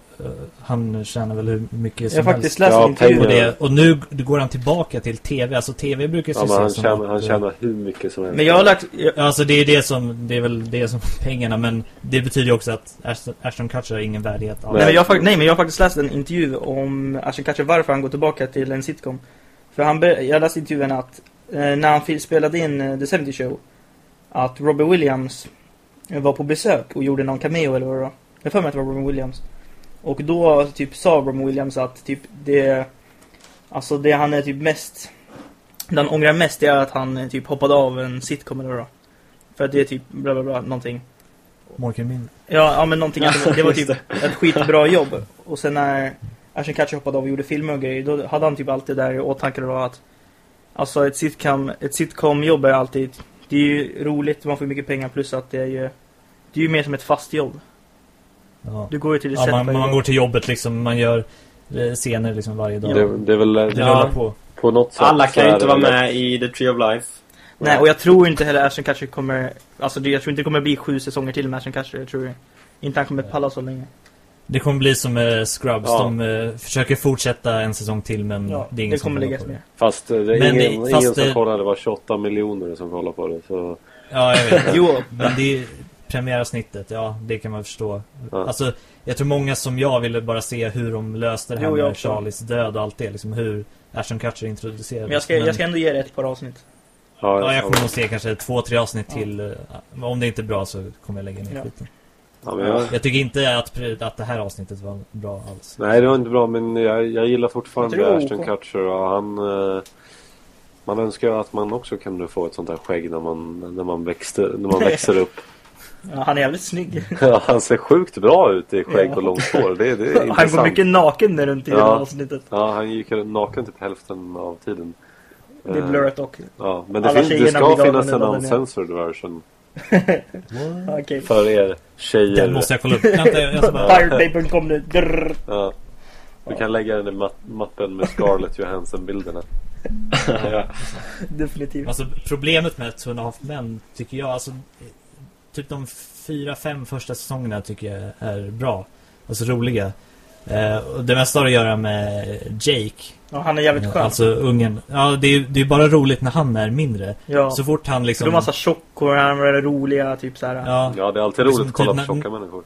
han tjänar väl hur mycket som Jag har faktiskt helst läst Ja, på det. Och nu går han tillbaka till tv. Alltså tv brukar ja, ju men han, som tjänar, att, han eh, tjänar hur mycket som helst. Men jag har lagt... Jag, Ja, alltså det är det som, det är väl det som pengarna men det betyder ju också att Ashton, Ashton Kutcher har ingen värdighet alls. nej, men jag, nej, men jag har faktiskt läst en intervju om Ashton Kutcher, varför han går tillbaka till en sitcom. För han, jag läste intervjun att när han spelade in The 70 Show, att Robbie Williams var på besök och gjorde någon cameo eller vad det var. Jag för mig att det var Robin Williams. Och då typ sa Robin Williams att typ det... Alltså det han är typ mest... Det han ångrar mest är att han typ hoppade av en sitcom eller vad. För att det är typ bla bla bla någonting. Morgan Min. Ja, ja men någonting att det var, typ ett skitbra jobb. Och sen när Ashton Kutcher hoppade av och gjorde filmer och grejer, då hade han typ alltid där i åtanke då att Alltså ett sitcom, ett sitcom-jobb är alltid Det är ju roligt, man får mycket pengar plus att det är ju Det är ju mer som ett fast jobb. Ja. Du går ju till det Ja, man, man går till jobbet liksom, man gör eh, scener liksom varje dag. Det, det är väl Det Ja. på. på något sätt Alla kan ju inte vara med i The Tree of Life. Nej, och jag tror inte heller Ashton Kutcher kommer... Alltså jag tror inte det kommer bli sju säsonger till med Ashton Kutcher. Jag tror inte han kommer palla så länge. Det kommer bli som eh, Scrubs. Ja. De eh, försöker fortsätta en säsong till men Ja, det är ingen det som kommer kollar läggas ner. Fast eh, det är Men ingen, det- ingen fast som det- kollar. Det var 28 miljoner som kollar på det. Så, Ja, jag vet. Jo, Men det är premiäravsnittet, ja det kan man förstå. ja. Alltså, jag tror många som jag ville bara se hur de löste det här Jo, jag med. Charlies död och allt det. Liksom hur Ashton Kutcher introducerades. men jag ska, jag ska ändå ge det ett par avsnitt. Ja, jag kommer nog se kanske två, tre avsnitt till. Om det inte är bra så kommer jag lägga ner Ja. skiten. Ja, men jag, Jag tycker inte att, att det här avsnittet var bra alls. nej, det var inte bra. Men jag, jag gillar fortfarande Jag Ashton. Kutcher. Och han, eh, man önskar ju att man också kunde få ett sånt här skägg när man, när man, växte, när man växer upp. Ja, han är jävligt snygg. Ja, han ser sjukt bra ut i skägg Ja. och långt hår. Det, det är Han går mycket naken runt i Ja. det här avsnittet. Ja, han gick naken typ hälften av tiden. Det är Eh, blurrat dock. Ja, men det, finns, det ska finnas en uncensored version Ja, Okej. för er tjejer. Den måste jag kolla upp. Pirate.com nu. Ja. Du kan lägga den i mat- mappen med Scarlett Johansson-bilderna. ja. Definitivt. Alltså problemet med Two and a Half Men tycker jag, alltså typ de fyra, fem första säsongerna tycker jag är bra. Alltså roliga. Eh, och det mesta har att göra med Jake. Ja, han är jävligt skön. Alltså ungen. Ja, det är, det är bara roligt när han är mindre. ja. Så fort han Så liksom... de har massa tjockor, han är roliga, typ såhär. Ja, Ja, det är alltid Liksom roligt att kolla typ på tjocka människor.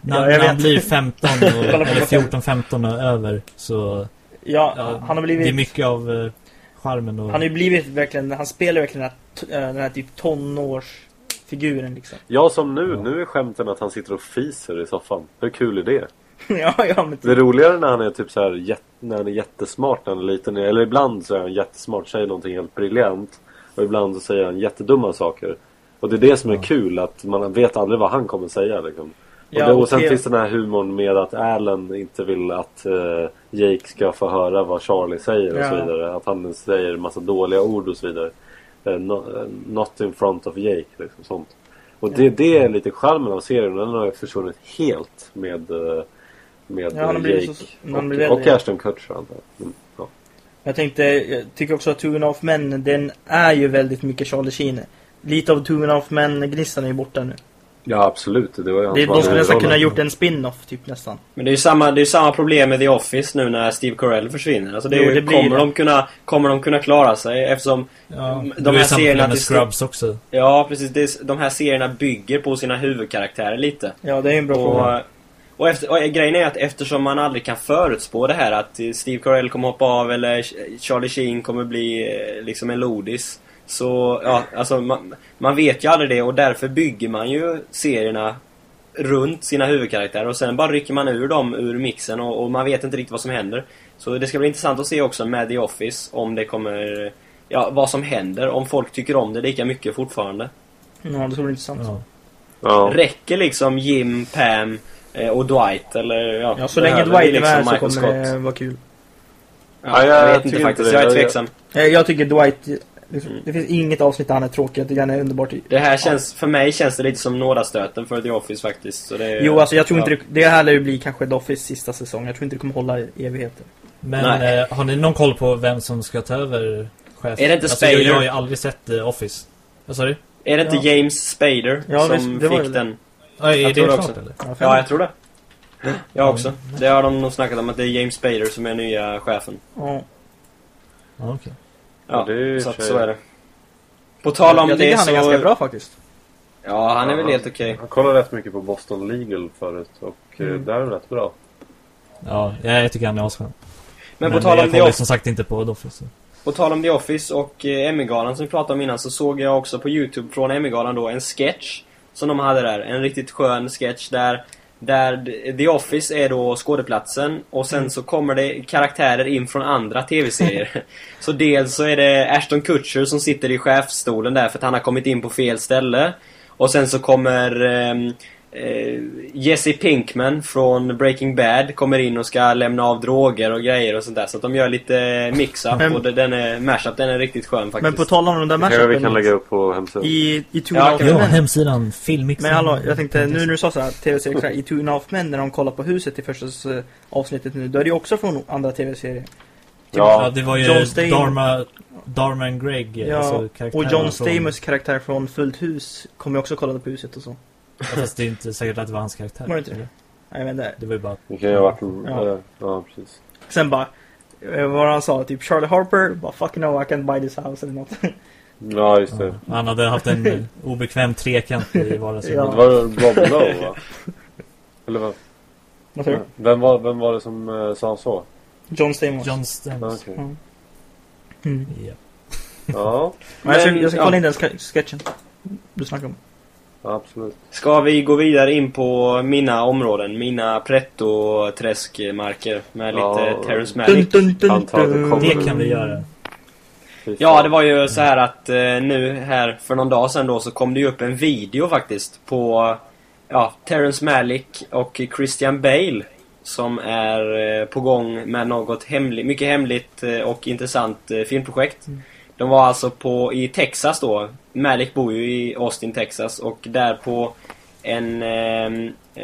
när, Ja, när han blir 15 och, eller det. 14, 15 och över så... Ja, Ja, han har Det är blivit... mycket av uh, charmen och... Han har ju blivit verkligen, han spelar verkligen den här, den här typ tonårsfiguren liksom. Ja, som nu. Ja. Nu är skämten att han sitter och fiser i soffan. Hur kul är det? ja, ja men Det typ. är roligare när han är typ så här, när han är jättesmart när han är liten. Eller ibland så är han jättesmart, säger någonting helt briljant. Och ibland så säger han jättedumma saker. Och det är det som är Ja. kul, att man vet aldrig vad han kommer säga liksom. Ja, och, det, och sen det- finns den här humorn med att Alan inte vill att eh, Jake ska få höra vad Charlie säger och Ja. så vidare. Att han säger en massa dåliga ord och så vidare. Eh, eh, not in front of Jake, liksom sånt. Och det, det är lite charmen av serien. Den har försvunnit helt med, eh, med Ja, han Jake så- han har blivit och, och äldre. Ashton Kutcher antar jag. Men, ja. Jag tänkte, jag tycker också att Two and a Half Men, den är ju väldigt mycket Charlie Sheen. Lite av Two and a Half Men-gnistan är ju borta nu. ja, absolut. Det var ju Det, de skulle nästan kunna gjort en spin-off typ nästan. Men det är ju samma, det är samma problem med The Office nu när Steve Carell försvinner. Alltså det, är Jo, det blir kommer, det. de kunna, kommer de kunna klara sig eftersom Ja, de här serierna med Scrubs också. Ja, precis. Det, är- de här serierna bygger på sina huvudkaraktärer lite. Ja, det är en bra fråga. Och, efter, och grejen är att eftersom man aldrig kan förutspå det här att Steve Carell kommer hoppa av eller Charlie Sheen kommer bli eh, liksom en lodis. Så, ja, alltså man, man vet ju aldrig det och därför bygger man ju serierna runt sina huvudkaraktärer och sen bara rycker man ur dem ur mixen och, och man vet inte riktigt vad som händer. Så det ska bli intressant att se också med The Office om det kommer, ja vad som händer, om folk tycker om det lika mycket fortfarande. Ja, det skulle bli intressant. Ja. Ja. Räcker liksom Jim, Pam och Dwight eller ja, Ja, så länge Dwight är med så Michael kommer Scott? det vara kul. Ja, Ja, jag jag vet tycker inte inte faktiskt, det. jag är tveksam. Eh, Jag tycker Dwight, liksom, Mm. det finns inget avsnitt där han är tråkig. Jag tycker han är underbart. Det här känns, för mig känns det lite som nådastöten för The Office faktiskt. Så det, Jo, alltså jag tror ja. inte det, det här lär ju bli kanske The Office sista säsong. Jag tror inte det kommer hålla i evigheter. Men eh, har ni någon koll på vem som ska ta över chef? Är det inte alltså, jag, Spader? jag har ju aldrig sett eh, Office. Vad sa du? Är det inte Ja. James Spader Ja, som visst, det var fick det. den? Ja, är Jag det tror det klart också. eller? Ja, jag tror det. Jag också. Det har de nog snackat om att det är James Spader som är nya chefen. Ja. Ja, okej. Ja, Ja, det är ju så att så är det. På tal om jag det tycker han så... är ganska bra faktiskt. Ja, han är Ja, väl helt okej. Han kollade rätt mycket på Boston Legal förut och mm. Mm. där är det rätt bra. Ja, jag tycker han är asskön. Men på tal om jag The kollar Office som sagt inte på The Office. På tal om The Office och eh, Emmygalan som vi pratade om innan så såg jag också på Youtube från Emmygalan då en sketch som de hade där. En riktigt skön sketch där där The Office är då skådeplatsen och sen så kommer det karaktärer in från andra TV-serier. så dels så är det Ashton Kutcher som sitter i chefsstolen där för att han har kommit in på fel ställe. Och sen så kommer ehm, eh, Jesse Pinkman från Breaking Bad kommer in och ska lämna av droger och grejer och sånt där. Så att de gör lite mix-up Men- och det- den är, mashup, den är riktigt skön faktiskt. Men på tal om den där Det kanske vi kan mashupen. lägga upp på hemsidan. I, i Two Ja, Ja, hemsidan Filmix. men hallå, jag tänkte nu när du sa såhär tv-serier i Two and a Half Men när de kollar på huset i första eh, avsnittet nu. Då är det ju också från andra tv-serier. Ja, Ja, det var ju. Dharma, Dharma and Greg. Ja, alltså, Och John från- Stamos karaktär från Fullt hus kommer också kolla på huset och så. Ja, Fast det är inte säkert att det var hans karaktär. Var det inte det? Nej men det. Det var ju bara... det kan ju ha varit en... Ja. Ja, ja precis. Sen bara, eh, vad han sa, typ Charlie Harper, bara fucking no I can't buy this house eller något. Ja, just det. Ja, han hade haft en eh, obekväm trekant i vardagsrummet. Det var Rob Lowe, va? Eller vad? Du? Vem var, vem var det som uh, sa så? John Stamos. John Ja, Stamos. okej. Mm. Mm. Ja. Ja, Men jag ska, jag ska ja. kolla in den ske- sketchen du snackar om. Absolut. Ska vi gå vidare in på mina områden? Mina pretto-träskmarker med Ja. lite Terrence Malick. Dun, det kan vi göra. Ja, det var ju så här att eh, nu här för någon dag sedan då så kom det ju upp en video faktiskt på ja, Terrence Malick och Christian Bale som är eh, på gång med något hemligt, mycket hemligt eh, och intressant eh, filmprojekt. De var alltså på i Texas då. Malick bor ju i Austin, Texas och där på en eh,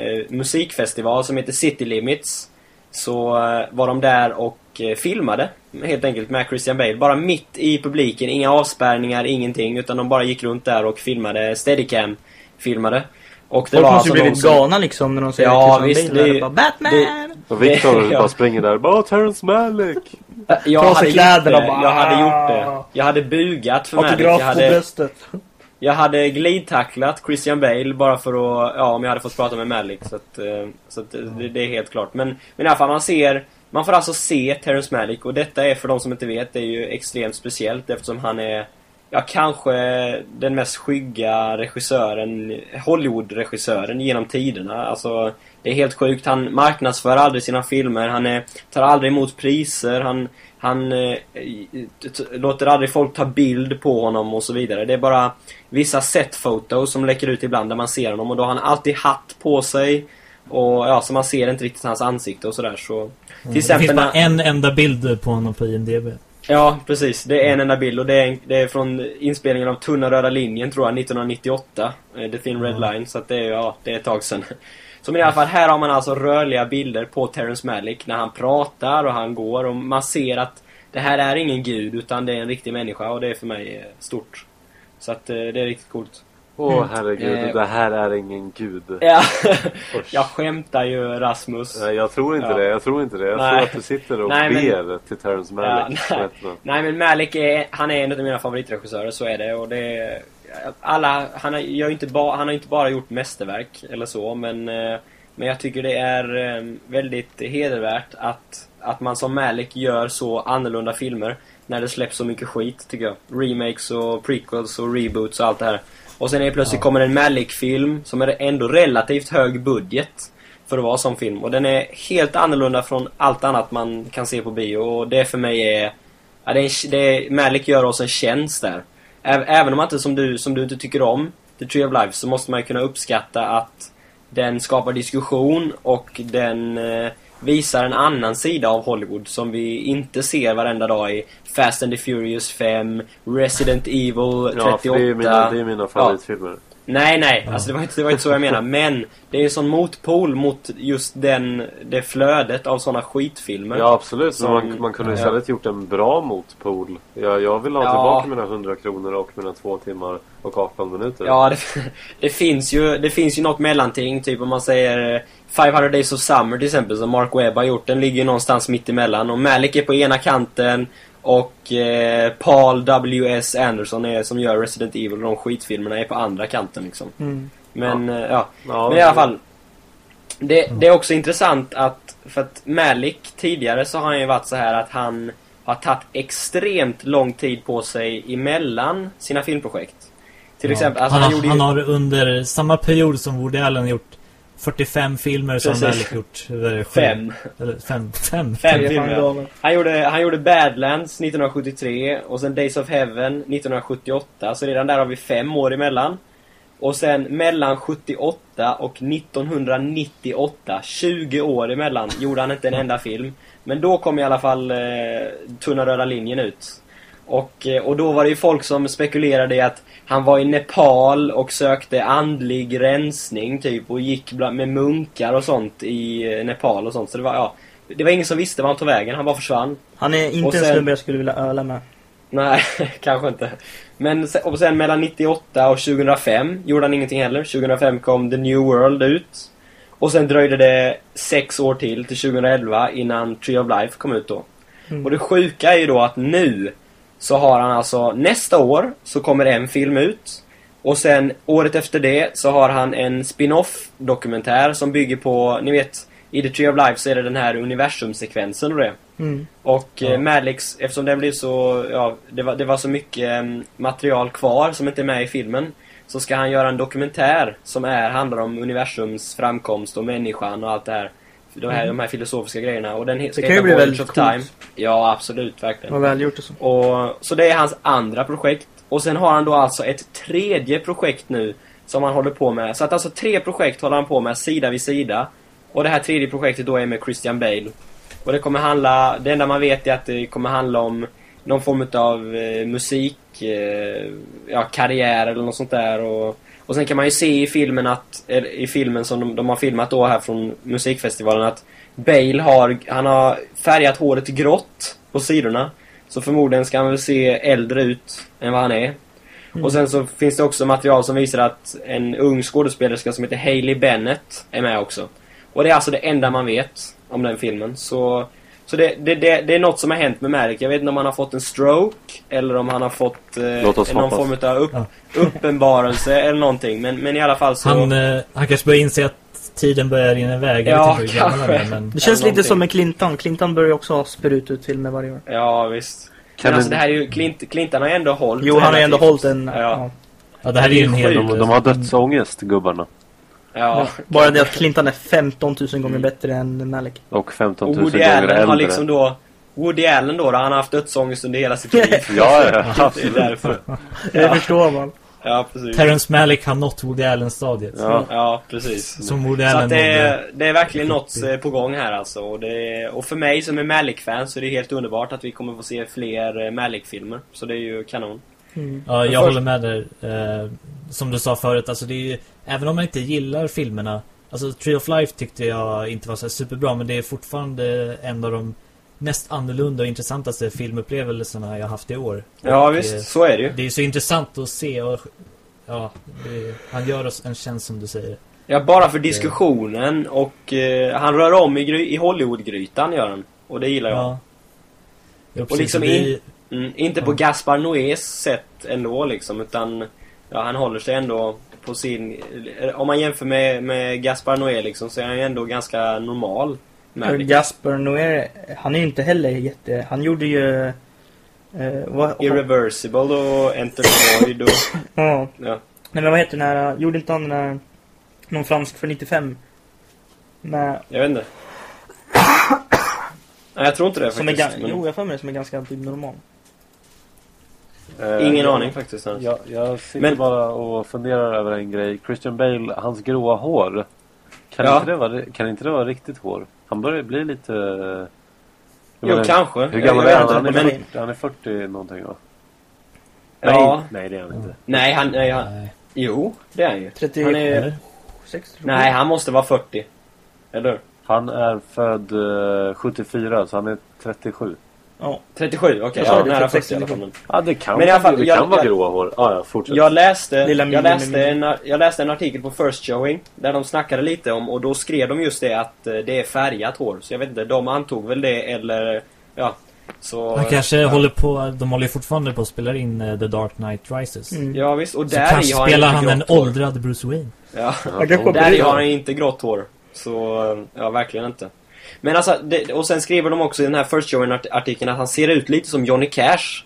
eh, musikfestival som heter City Limits så eh, var de där och eh, filmade helt enkelt med Christian Bale. Bara mitt i publiken, inga avspärrningar, ingenting. Utan de bara gick runt där och filmade Steadicam. Filmade. Och det Folk var måste ju alltså blivit som... galna liksom när de ser Ja, Christian visst, Bale det- bara Batman! det- Och Victor Ja. bara springer där. Bara Terrence Malick! Jag Ta hade, sig gjort kläderna och bara- jag hade gjort det. Jag hade bugat för. Autograf Jag på hade, bröstet. jag hade glidtacklat Christian Bale bara för att, ja om jag hade fått prata med Malick. Så att, eh, så att det, det är helt klart. Men, men i alla fall man ser, man får alltså se Terrence Malick och detta är för de som inte vet, det är ju extremt speciellt eftersom han är Ja, kanske den mest skygga regissören, Hollywood-regissören genom tiderna. Alltså, det är helt sjukt. Han marknadsför aldrig sina filmer, han är, tar aldrig emot priser, han, han eh, låter aldrig folk ta bild på honom och så vidare. Det är bara vissa set-fotos som läcker ut ibland där man ser honom och då har han alltid hatt på sig. Och ja, så man ser inte riktigt hans ansikte och sådär så... Till Det exempel finns bara en enda bild på honom på IMDB. Ja, precis. Det är en enda bild och det är, en, det är från inspelningen av Tunna röda linjen tror jag, 1998. eh, The Thin Red Line, så att det är, ja, det är ett tag sedan. Så i alla fall, här har man alltså rörliga bilder på Terrence Malick när han pratar och han går och man ser att det här är ingen gud utan det är en riktig människa och det är för mig eh, stort. Så att eh, det är riktigt coolt. Åh herregud, Eh. det här är ingen gud. Ja, jag skämtar ju Rasmus. Nej, jag tror inte Ja. det. Jag tror inte det. Jag Nej. tror att du sitter och Nej, men- ber till Terrence Malick. Ja, nätterna. Nej men Malik är, han är en av mina favoritregissörer, så är det. Och det alla, han, har, gör inte ba, han har inte bara gjort mästerverk eller så, men, eh, men jag tycker det är eh, väldigt hedervärt att, att man som Malik gör så annorlunda filmer när det släpps så mycket skit, tycker jag. Remakes och prequels och reboots och allt det här. Och sen är det plötsligt kommer en Malik-film som är ändå relativt hög budget för att vara som film. Och den är helt annorlunda från allt annat man kan se på bio. Och det för mig är... Ja, det är, det är Malik gör oss en tjänst där. Även om man inte, som du, som du inte tycker om The Tree of Life, så måste man ju kunna uppskatta att den skapar diskussion och den eh, visar en annan sida av Hollywood som vi inte ser varenda dag i Fast and the Furious 5, Resident Evil 38. Ja, det är mina, det är mina favoritfilmer. Nej, nej. Alltså det var, inte, det var inte så jag menar. Men det är en sån motpol mot just den, det flödet av såna skitfilmer. Ja, absolut. Som- man, man kunde ja. istället gjort en bra motpol. Jag, jag vill ha Ja. tillbaka mina 100 kronor och mina två timmar och 18 minuter. Ja, det, det, finns ju, det finns ju något mellanting. Typ om man säger eh, 500 Days of Summer till exempel, som Mark Webb har gjort. Den ligger ju någonstans mitt emellan. Och Malik är på ena kanten. Och eh, Paul W.S. Anderson är, som gör Resident Evil och de skitfilmerna är på andra kanten liksom. Mm. Men ja. ja. Ja, Men i alla fall. Det, det är också intressant att, för att Malik tidigare så har han ju varit så här att han har tagit extremt lång tid på sig emellan sina filmprojekt. Till Ja. exempel, alltså han, han, gjorde ju... han har under samma period som Woody Allen gjort 45 filmer som Precis. Malik gjort sju? Fem. Eller fem, fem. Fem filmer. Han gjorde, han gjorde Badlands 1973 och sen Days of Heaven 1978. Så redan där har vi fem år emellan. Och sen mellan 78 och 1998, 20 år emellan, gjorde han inte en enda film. Men då kom i alla fall eh, Tunna röda linjen ut. Och, eh, och då var det ju folk som spekulerade i att han var i Nepal och sökte andlig rensning typ och gick bland, med munkar och sånt i eh, Nepal och sånt. Så det var, ja, det var ingen som visste var han tog vägen, han bara försvann. Han är inte Och en sen- snubbe jag skulle vilja öla med. Nej, kanske inte. Men se- och sen mellan 98 och 2005 gjorde han ingenting heller. 2005 kom The New World ut. Och sen dröjde det sex år till, till 2011, innan Tree of Life kom ut då. Mm. Och det sjuka är ju då att nu så har han alltså, nästa år så kommer en film ut. Och sen året efter det så har han en spin-off dokumentär som bygger på, ni vet, i The Tree of Life så är det den här universumsekvensen och det. Mm. Och Ja. ja. Madlix, eftersom det blev så, ja, det var, det var så mycket em, material kvar som inte är med i filmen. Så ska han göra en dokumentär som är, handlar om universums framkomst och människan och allt det här. De här, de här filosofiska grejerna. Och den ska Mm. kan ju bli väldigt of coolt. Time. Ja, absolut, verkligen. Vad välgjort och så. Och, så det är hans andra projekt. Och sen har han då alltså ett tredje projekt nu som han håller på med. Så att alltså tre projekt håller han på med sida vid sida. Och det här tredje projektet då är med Christian Bale. Och det kommer handla, det enda man vet är att det kommer handla om någon form av eh, musik, eh, ja, karriär eller något sånt där. Och, och sen kan man ju se i filmen att, i filmen som de, de har filmat då här från musikfestivalen att Bale har, han har färgat håret grått på sidorna. Så förmodligen ska han väl se äldre ut än vad han är. Och sen så finns det också material som visar att en ung skådespelerska som heter Hailey Bennett är med också. Och det är alltså det enda man vet om den filmen. Så, så det, det, det, det är något som har hänt med Merrick. Jag vet inte om han har fått en stroke eller om han har fått eh, någon hoppas. form av upp, Ja. uppenbarelse eller någonting. Men, men i alla fall så... Han, eh, han kanske börjar inse att tiden börjar rinna iväg. Ja, är, kanske. men... Det känns Ja, lite någonting. som med Clinton. Clinton börjar ju också ha sprututfilmer varje år. Ja, visst. Kan men alltså det- här är ju... Clint, Clinton har ändå hållit Jo, han har ändå hållit en... Ja. Ja. Ja, det här är ju en hel... De, de har dödsångest, gubbarna. Ja. Bara det att Clinton är 15 000 gånger bättre än Malik. Och 15 Och 000 Woody gånger Allen äldre. har liksom då... Woody Allen då, då han har haft dödsångest under hela sitt liv. Ja, ja, Det är absolut. därför. Det förstår man. Ja, precis. Terrence Malick har nått Woody Allen-stadiet. Ja. Ja, precis. Som Woody Så Allen att det, är, det är verkligen något eh, på gång här alltså. Och, det, och för mig som är Malik-fan så är det helt underbart att vi kommer få se fler eh, Malik-filmer. Så det är ju kanon. Mm. Ja, jag håller med där. Eh, som du sa förut, alltså det är ju, även om man inte gillar filmerna. Alltså Tree of Life tyckte jag inte var så superbra, men det är fortfarande en av de mest annorlunda och intressantaste filmupplevelserna jag haft i år. Ja, Och, visst. eh, Så är det ju. Det är så intressant att se och ja, det, han gör oss en tjänst som du säger. Ja, bara för diskussionen och eh, han rör om i, i Hollywood-grytan gör han. Och det gillar jag. Ja. Jo, Och liksom det- Mm, inte på Ja. Gaspar Noés sätt ändå liksom, utan ja, han håller sig ändå på sin... Om man jämför med, med Gaspar Noé liksom, så är han ju ändå ganska normal. Malik. Gaspar Noé, han är ju inte heller jätte... Han gjorde ju... Eh, vad, Irreversible och Enter Void och... ja. Ja. Men vad heter den här... Gjorde inte han den här... Någon fransk för 95? Med, Jag vet inte. Nej, jag tror inte det som är faktiskt. ga- men- Jo, jag får mig som är ganska typ normal. Eh, Ingen jag- aning faktiskt. Jag, jag sitter Men- bara och funderar över en grej. Christian Bale, hans gråa hår. Kan, Ja. inte, det vara, kan inte det vara riktigt hår? Han börjar bli lite... jag Jo, menar, kanske. Hur gammal Jag är han? Han är, men- 40, han är 40 någonting va? Ja. Nej, nej det är han inte. Nej, han... Nej, han Nej. jo, det är han ju. 30... Han är... Eller? 6, tror jag. Nej, han måste vara 40. Eller? Han är född eh, 74 så han är 37. Ja. 37, okej. Sa ja, nära 36 40 i alla fall. men- Ja det kan, Men i alla fall, det jag- kan vara jag- gråa hår. Ah, ja, fortsätt. Jag läste, Lilla jag, läste en, jag läste en artikel på First Showing där de snackade lite om, och då skrev de just det att eh, det är färgat hår. Så jag vet inte, de antog väl det eller, ja. Så... Han kanske ja. håller på, de håller fortfarande på att spela in eh, The Dark Knight Rises. Mm. Ja visst, och Så där kanske i har spelar han han en åldrad Bruce Wayne. Ja. Kanske Och där har han inte grått hår. Så, ja verkligen inte. Men alltså, det, och sen skriver de också i den här First Join-artikeln att han ser ut lite som Johnny Cash.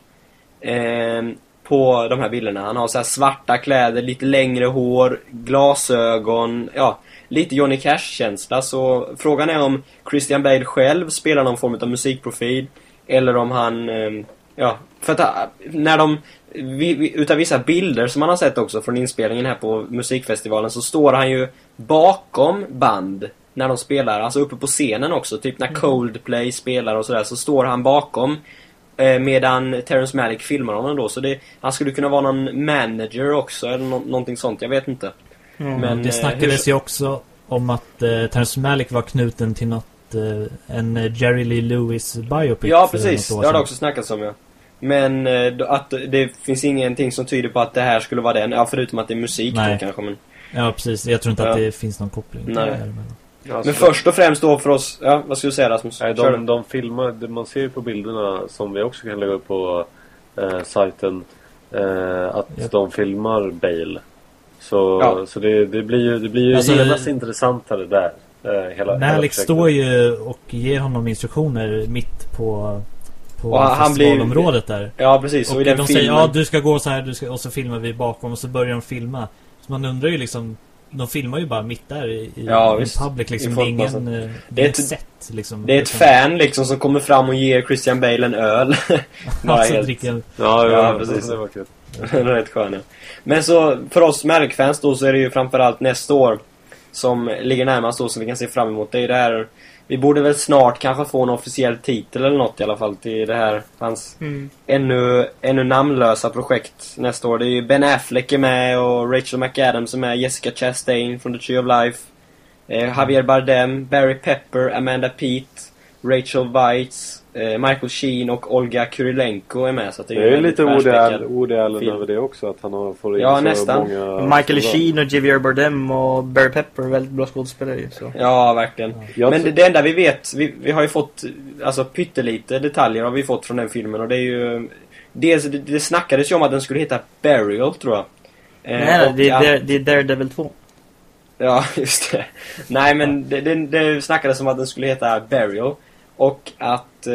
Eh, på de här bilderna. Han har så här svarta kläder, lite längre hår, glasögon, ja. Lite Johnny Cash-känsla. Så frågan är om Christian Bale själv spelar någon form av musikprofil. Eller om han, eh, ja. För att eh, när de vi, vi, utav vissa bilder som man har sett också från inspelningen här på musikfestivalen så står han ju bakom band när de spelar, alltså uppe på scenen också. Typ när Coldplay spelar och sådär så står han bakom eh, medan Terrence Malick filmar honom då. Så det, han skulle kunna vara någon manager också eller nå någonting sånt, jag vet inte. Men Men, det eh, snackades hur- ju också om att eh, Terrence Malick var knuten till något, eh, en eh, Jerry Lee Lewis biopic Ja, precis. Det har det också snackats om, ja. Men eh, att det finns ingenting som tyder på att det här skulle vara den. Ja, förutom att det är musik Nej. då kanske. Men, Ja, precis. Jag tror inte Ja. att det finns någon koppling. Nej. däremellan. Alltså, men först och främst då för oss... Ja, vad skulle du säga Rasmus? Nej, de, de filmar, man ser ju på bilderna som vi också kan lägga upp på eh, sajten eh, att Japp. de filmar Bale. Så, Ja. så det, det blir ju, det blir ju Alltså, genast intressantare där. Eh, hela, Malik står ju och ger honom instruktioner mitt på, på Och han- han blir- festivalområdet där. Ja, precis. Och, Och de filmen... säger ja du ska gå så här du ska, och så filmar vi bakom och så börjar de filma. Så man undrar ju liksom De filmar ju bara mitt där i, i Ja, in visst. public liksom. I Det är ingen, eh, Det är ett- sätt liksom. Det är ett fan liksom som kommer fram och ger Christian Bale en öl. Alltså, helt... dricka, Ja, ja, Ja, precis. Det var kul. Rätt skön ja. Men så för oss Malik-fans då så är det ju framförallt nästa år som ligger närmast då som vi kan se fram emot. Det är ju det här vi borde väl snart kanske få en officiell titel eller något i alla fall till det här hans Mm. ännu, ännu namnlösa projekt nästa år. Det är ju Ben Affleck är med och Rachel McAdams är med, Jessica Chastain från The Tree of Life. Eh, Javier Bardem, Barry Pepper, Amanda Peet, Rachel Weitz, eh, Michael Sheen och Olga Kurilenko är med. Så att det är, Det ju är en lite väldigt Woody Allen, över det också. Att han har fått in Ja, så nästan. många... Michael. Sheen och Javier Bardem och Barry Pepper är väldigt bra skådespelare ju, så. Ja, verkligen. Jag Men det, det enda vi vet, vi, vi har ju fått, alltså pyttelite detaljer har vi fått från den filmen och det är ju... Dels, det, det snackades ju om att den skulle heta Burial, tror jag. Eh, Nej, och det, är att- Dare- det är Daredevil 2. Ja, just det. Nej, men det, det, det snackades om att den skulle heta Burial. Och att eh,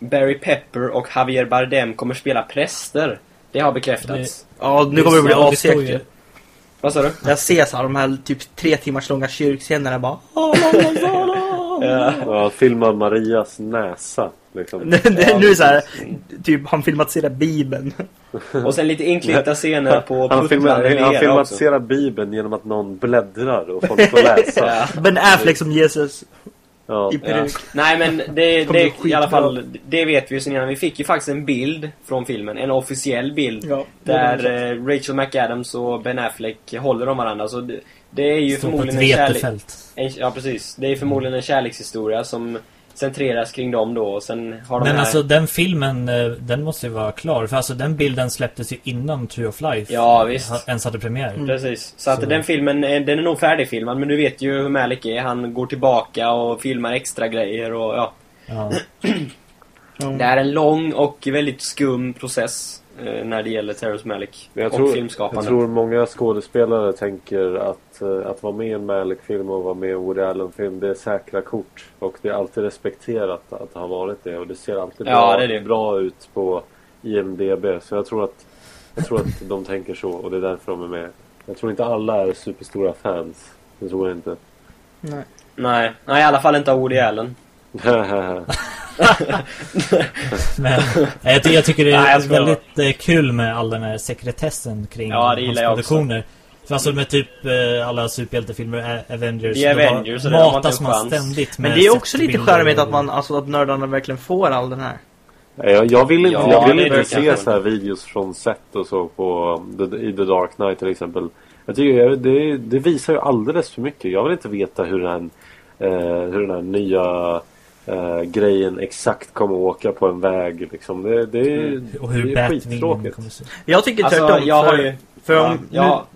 Barry Pepper och Javier Bardem kommer spela präster. Det har bekräftats. Ja, nu kommer det bli avsekt. Vad sa du? Jag ser så här, de här typ tre timmars långa kyrkscenerna bara... Ja. Ja, filmar Marias näsa. Liksom. Nu är det så här, typ han filmatiserar bibeln. Och sen lite inklippta scener på Han, filmar, han lera också. filmatiserar Bibeln genom att någon bläddrar och folk får läsa. Ja. Ben Affleck som Jesus ja. i Ja. peruk. Nej men det, det i alla fall, det vet vi ju sen innan. Vi fick ju faktiskt en bild från filmen, en officiell bild. Ja, där eh, Rachel McAdams och Ben Affleck håller om varandra. Så det, det är ju Står förmodligen en kärlek... En, ja precis. Det är förmodligen en kärlekshistoria som centreras kring dem då. Och sen har de Men här... alltså den filmen, eh, den måste ju vara klar. För alltså den bilden släpptes ju innan Tree of Life Ja, visst. ha- ens hade premiär. Mm. Precis. Så att Så- den filmen, eh, den är nog färdigfilmad. Men du vet ju hur Malik är. Han går tillbaka och filmar extra grejer och ja. Ja. Det är en lång och väldigt skum process eh, när det gäller Terrence Malick och tror, filmskapande. jag tror många skådespelare tänker att, eh, att vara med i en Malick-film och vara med i en Woody Allen-film, det är säkra kort. Och det är alltid respekterat att ha varit det. Och det ser alltid Ja, bra, det är det. bra ut på IMDB. Så jag tror, att, jag tror att de tänker så och det är därför de är med. Jag tror inte alla är superstora fans. Det tror jag inte. Nej. Nej, nej i alla fall inte av Woody Allen. Men eh, jag, ty- jag tycker det Nej, är jag skojar väldigt eh, kul med all den här sekretessen kring Ja, hans också. produktioner. För alltså med typ eh, alla superhjältefilmer, Avengers, då var- Avengers man inte matas man chans. ständigt med Men det är också lite charmigt att man, alltså att nördarna verkligen får all den här. Jag, jag vill inte, Ja, jag vill inte se så här videos från set och så på the, i The Dark Knight till exempel. Jag tycker det, det visar ju alldeles för mycket. Jag vill inte veta hur den, eh, hur den här nya eh, grejen exakt kommer att åka på en väg. Liksom. Det, det, Mm. Och hur det är skittråkigt. Jag tycker Alltså, tvärtom. jag har för, ju... för om... ja,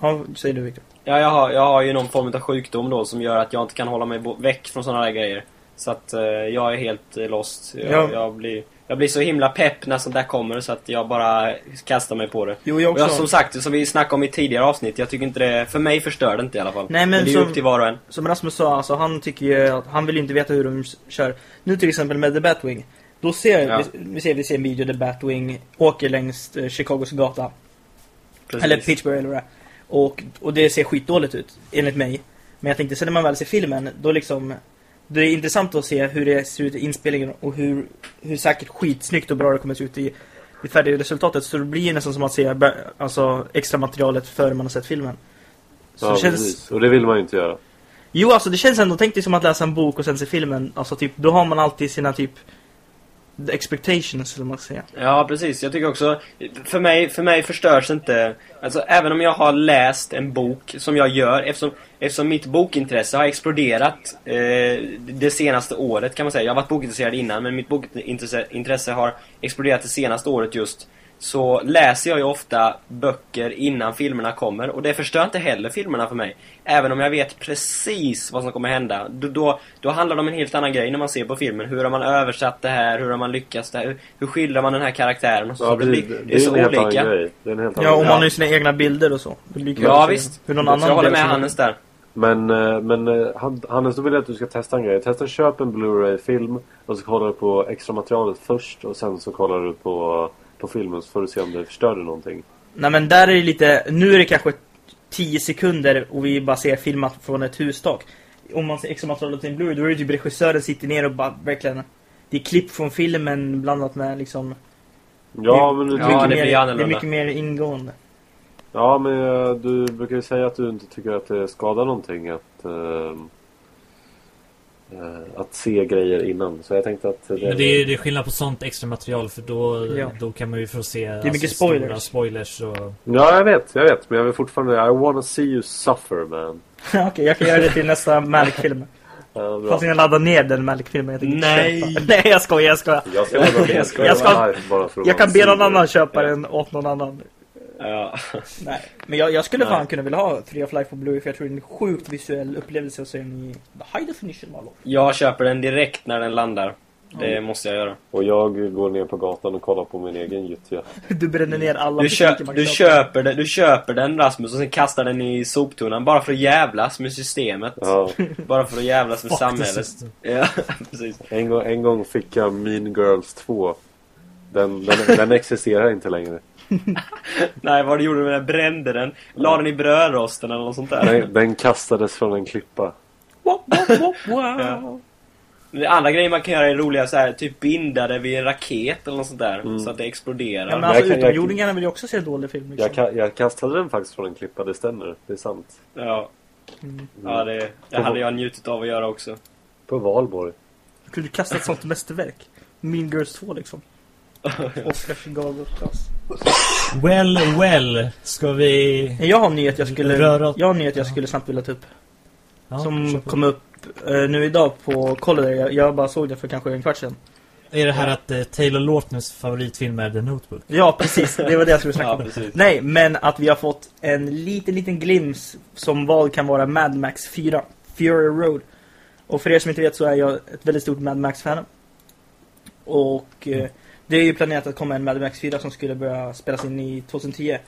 Nu, ja, säg du Victor. ja, jag, har, jag har ju någon form av sjukdom då som gör att jag inte kan hålla mig väck från sådana här grejer. Så att eh, jag är helt eh, lost. Jag, Ja. jag, blir, jag blir så himla pepp när sånt där kommer så att jag bara kastar mig på det. Jo, jag Och jag, också. som sagt, som vi snackade om i tidigare avsnitt, jag tycker inte det... För mig förstör det inte i alla fall. Nej, men det är som- upp till var och en. Som Rasmus sa, alltså, han tycker ju att han vill inte veta hur de kör. Nu till exempel med The Batwing. Då ser Ja. vi, vi, ser, vi ser en video där Batwing åker längs eh, Chicagos gata. Precis. Eller Pittsburgh eller vad det är. Och, och det ser skitdåligt ut, enligt mig. Men jag tänkte sen när man väl ser filmen, då liksom... Det är intressant att se hur det ser ut i inspelningen och hur, hur säkert skitsnyggt och bra det kommer se ut i det färdiga resultatet. Så det blir nästan som att se alltså, extra materialet före man har sett filmen. Så Ja, det känns... precis. Och det vill man ju inte göra. Jo, alltså det känns ändå, tänk dig som att läsa en bok och sen se filmen. Alltså typ, då har man alltid sina typ The expectations, skulle man säga. Ja, precis. Jag tycker också, för mig, för mig förstörs inte, alltså även om jag har läst en bok som jag gör, eftersom, eftersom mitt bokintresse har exploderat eh, det senaste året kan man säga. Jag har varit bokintresserad innan, men mitt bokintresse har exploderat det senaste året just. Så läser jag ju ofta böcker innan filmerna kommer och det förstör inte heller filmerna för mig. Även om jag vet precis vad som kommer hända. Då, då, då handlar det om en helt annan grej när man ser på filmen. Hur har man översatt det här? Hur har man lyckats det här? Hur, hur skildrar man den här karaktären? Och så. Ja, det, blir, det, det är så en helt olika. annan grej. Det är en helt Ja, annan om grej. man har ju sina egna bilder och så. Det blir Ja, visst. Hur någon så annan jag håller med Hannes där. Men, eh, men eh, Han- Hannes, då vill jag att du ska testa en grej. Testa köp en Blu-ray-film och så kollar du på extra materialet först och sen så kollar du på, på filmen så får du se om det förstör dig någonting. Nej men där är det lite, nu är det kanske 10 sekunder och vi bara ser filmat från ett hustak. Om man ser extra materialet till en Blu-ray då är det typ regissören sitter ner och bara verkligen Det är klipp från filmen blandat med liksom Ja, men, du Ja, tycker, det mer, blir det är annorlunda. mycket mer ingående. ja, men eh, du brukar ju säga att du inte tycker att det skadar någonting att, eh, att se grejer innan. Så jag tänkte att... Men det är, det är skillnad på sånt extra material för då, Ja. då kan man ju få se det mycket spoilers. Stora spoilers och... Ja, jag vet, jag vet. Men jag vill fortfarande... I wanna see you suffer, man. Okej, jag kan göra det till nästa Malik-film. Ja. Fast jag laddar ner den Malik-filmen. Jag Nej. köpa. Nej, jag skojar, jag skojar. Jag ska Jag ska- jag ska- att Jag kan be någon det. annan köpa Ja. den åt någon annan. Ja. Nej, men jag, jag skulle Nej. fan kunna vilja ha 3 of Life på Blu-ray för jag tror det är en sjukt visuell upplevelse att se den i high definition Malo. Jag köper den direkt när den landar. Det måste jag göra. Och jag går ner på gatan och kollar på min egen gyttja. Du bränner ner alla Du, butiker kö man du, köper den, du köper den Rasmus och sen kastar den i soptunnan bara för att jävlas med systemet. Ja. Bara för att jävlas med samhället. Ja, precis. En, gång, en gång fick jag Mean Girls 2. Den, den, den existerar inte längre. Nej, vad gjorde du med den? Brände den? La den i brödrosten eller något sånt där? Den, den kastades från en klippa. Wow, wow, wow, wow. Ja. Det andra grejer man kan göra är roliga så här, typ binda det vid en raket eller något sånt där. Mm. Så att det exploderar. Ja, men jag alltså kan- jag- utomjordingarna vill ju också se dålig film liksom. Jag, jag kastade den faktiskt från en klippa, det stämmer. Det är sant. Ja, Mm. ja det, det hade jag njutit av att göra också. På valborg. Jag kunde kasta ett sånt mästerverk. Mean Girls 2 liksom. Oscars gavelklass. Well, well. Ska vi... Jag har en nyhet jag skulle, Röra- jag har en nyhet jag skulle snabbt vilja ta upp. Ja, som kom upp eh, nu idag på Collider. Jag, jag bara såg det för kanske en kvart sedan. Är det här att eh, Taylor Lautners favoritfilm är The Notebook? Ja, precis. Det var det jag skulle snacka Ja, om. precis. Nej, men att vi har fått en liten, liten glims som vad kan vara Mad Max 4. Fury Road. Och för er som inte vet så är jag ett väldigt stort Mad Max-fan. Och eh, det är ju planerat att komma en Mad Max 4 som skulle börja spelas in i 2010.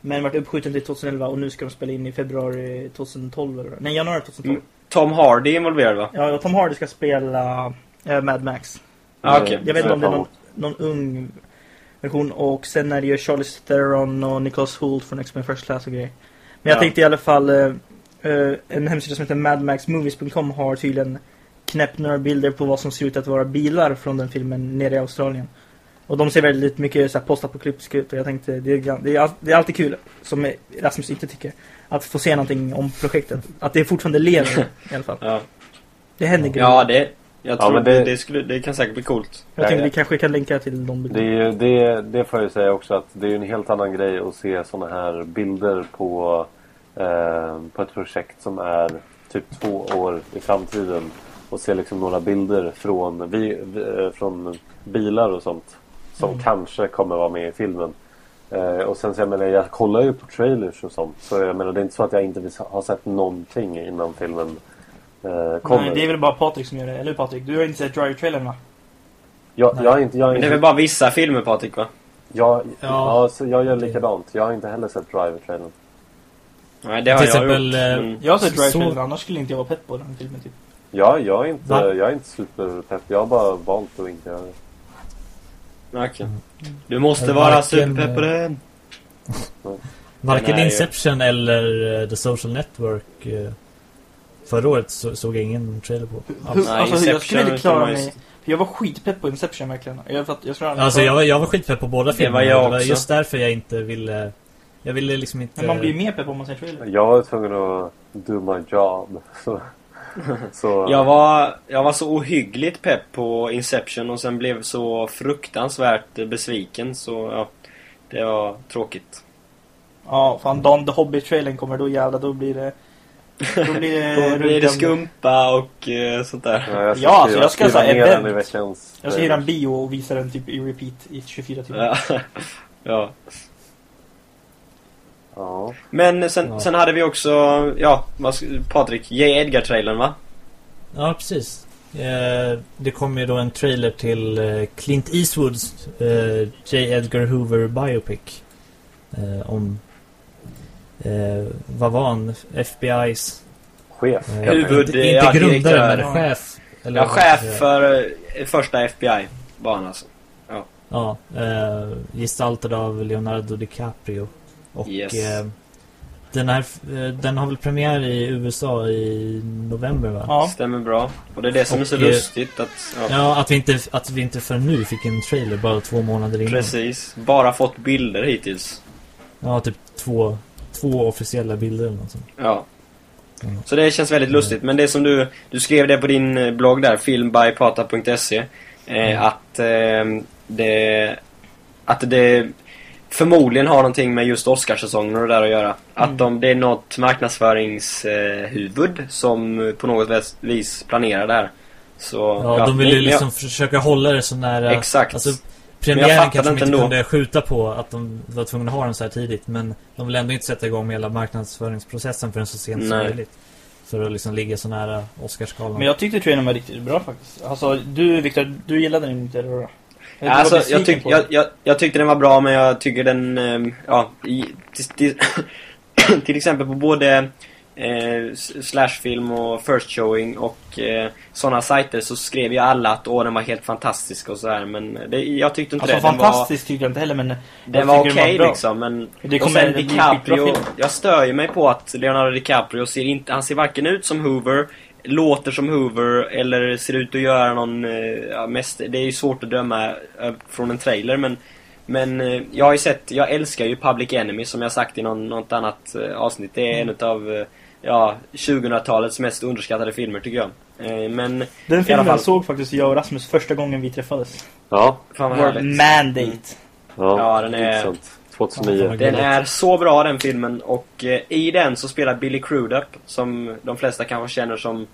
Men vart uppskjuten till 2011 och nu ska de spela in i februari 2012 eller Nej, januari 2012. Mm. Tom Hardy är involverad va? Ja, Tom Hardy ska spela eh, Mad Max. Ja, okej. Jag vet inte om det är någon, någon ung version. Och sen är det ju Charlie Theron och Nicholas Hoult från X-Men First Class och grejer. Men jag Ja. tänkte i alla fall... eh, en hemsida som heter madmaxmovies.com har tydligen knäppt några bilder på vad som ser ut att vara bilar från den filmen nere i Australien. Och de ser väldigt mycket så här postapokalyptiska ut och jag tänkte det är, det, är, det är alltid kul, som Rasmus inte tycker, att få se någonting om projektet. Att det fortfarande lever i alla fall. Ja, Det händer grejer. ja det, jag Ja, tror men det... det- Det, skulle, det kan säkert bli coolt. jag tänkte ja. vi kanske kan länka till de Det, bilderna. är, ju- det, det får jag ju säga också att det är en helt annan grej att se såna här bilder på, eh, på ett projekt som är typ två år i framtiden. Och se liksom några bilder från, vi, vi, eh, från bilar och sånt. Som Mm. kanske kommer vara med i filmen. Eh, och sen så jag menar, jag kollar ju på trailers och sånt. Så jag menar, det är inte så att jag inte har sett någonting innan filmen eh, kommer. Nej, det är väl bara Patrik som gör det. Eller Patrik? Du har inte sett Drive-trailern va? jag, jag, har inte, jag, har Men det är väl bara vissa filmer Patrik va? jag, Ja. ja. så jag gör likadant. Jag har inte heller sett Driver-trailern. Nej, det har Till jag exempel, gjort. eh, Mm. Jag har sett Så- Drive-trailern, annars skulle inte jag vara pepp på den filmen typ. Ja, jag är inte, jag är inte superpepp. Jag har bara valt att inte göra det. Okej. Du måste vara superpepp på den. Varken Nej, Inception eller eh, The Social Network eh, förra året så, såg jag ingen trailer på. Hur, Nej, alltså, jag skulle inte klara mig. För jag var skitpepp på Inception verkligen. Jag, för att, jag tror Alltså jag var, jag var skitpepp på båda Det filmerna. var jag det var också. just därför jag inte ville... Jag ville liksom inte... Men man blir mer pepp om man ser trailer. Jag var tvungen att do my job. Så, så Jag var, jag var så ohyggligt pepp på Inception och sen blev så fruktansvärt besviken så ja, det var tråkigt. Ja, fan dagen The Hobbit-trailern kommer då jävlar, då blir det... Då blir det... Då blir det skumpa och eh, sånt där. Ja, Ja, alltså, jag ska skriva säga event. veckans... Jag ska hyra en bio och visa den typ i repeat i 24 timmar. Ja. ja. Ja. Men sen, Ja. sen hade vi också, ja, Patrik, J. Edgar-trailern va? Ja, precis. Eh, det kommer ju då en trailer till eh, Clint Eastwoods eh, J. Edgar Hoover biopic. Om... Vad var han? FBI's... Chef. Huvud- inte, ja, inte grundare, direktör. men chef. Eller Ja, chef för första FBI var han alltså. Ja, eh, gestaltad av Leonardo DiCaprio. Och Yes. eh, den, här, eh, den har väl premiär i USA i november va? Ja. Stämmer bra. Och det är det som är så Och, eh, lustigt att, ja, Ja, att vi, inte, att vi inte förrän nu fick en trailer bara två månader innan. precis. Bara fått bilder hittills. Ja, typ två, två officiella bilder eller något sånt. Ja. Mm. Så det känns väldigt lustigt. Men det som du, du skrev det på din blogg där, filmbypata.se. Eh, Mm. Att eh, det... Att det förmodligen har någonting med just Oscarssäsongen och det där att göra. Att Mm. de, det är något marknadföringshuvud som på något vis- planerar det här. Så, Ja, de vill ju men jag- liksom försöka hålla det så nära... Exakt. Alltså, premiären kanske de inte ändå. kunde skjuta på att de var tvungna att ha den så här tidigt. Men de vill ändå inte sätta igång med hela marknadsföringsprocessen förrän så sent som Nej. möjligt. För att liksom ligga så nära Oscarsgalan. Men jag tyckte trailern var riktigt bra faktiskt. Alltså, du Viktor, du gillade den inte eller? Var Alltså, jag, tyck, jag, jag, jag tyckte den var bra men jag tycker den, ehm, ja, i, till, till, till exempel på både eh, Slashfilm och First Showing och eh, sådana sajter så skrev ju alla att åh den var helt fantastisk och så här men det, jag tyckte inte Alltså det. Den fantastiskt tyckte jag inte heller men... var, jag den var okej bra. liksom men Det och sen DiCaprio, jag stör ju mig på att Leonardo DiCaprio ser inte, han ser varken ut som Hoover Låter som Hoover eller ser ut att göra någon, eh, ja, mest, det är ju svårt att döma eh, från en trailer men Men eh, jag har ju sett, jag älskar ju Public Enemy som jag sagt i någon, något annat avsnitt Det är en av Ja, 2000-talets mest underskattade filmer tycker jag Men Den filmen fall- såg faktiskt jag och Rasmus första gången vi träffades. Ja. Fan vad Vår härligt mandate. Mm. Ja, Ja, den är- intressant. 2009. Den är så bra den filmen och eh, i den så spelar Billy Crudup som de flesta kanske känner som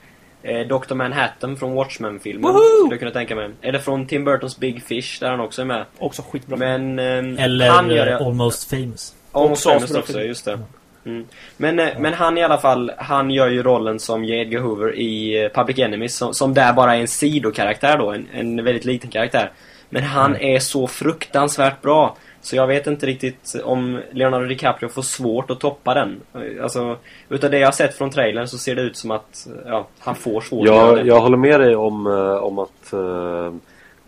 eh, Dr. Manhattan från Watchmen-filmen. Skulle jag kunna tänka mig. Eller från Tim Burtons Big Fish där han också är med. Också skitbra. Men eh, Eller han gör eh, det... Almost famous. Almost också Famous också, film. just det. Mm. Men, eh, men han i alla fall, han gör ju rollen som J. Edgar Hoover i eh, Public Enemy som, som där bara är en sidokaraktär då, en, en väldigt liten karaktär. Men han är så fruktansvärt bra. Så jag vet inte riktigt om Leonardo DiCaprio får svårt att toppa den. Alltså, utav det jag har sett från trailern så ser det ut som att ja, han får svårt att göra Jag, det. jag håller med dig om, eh, om att uh,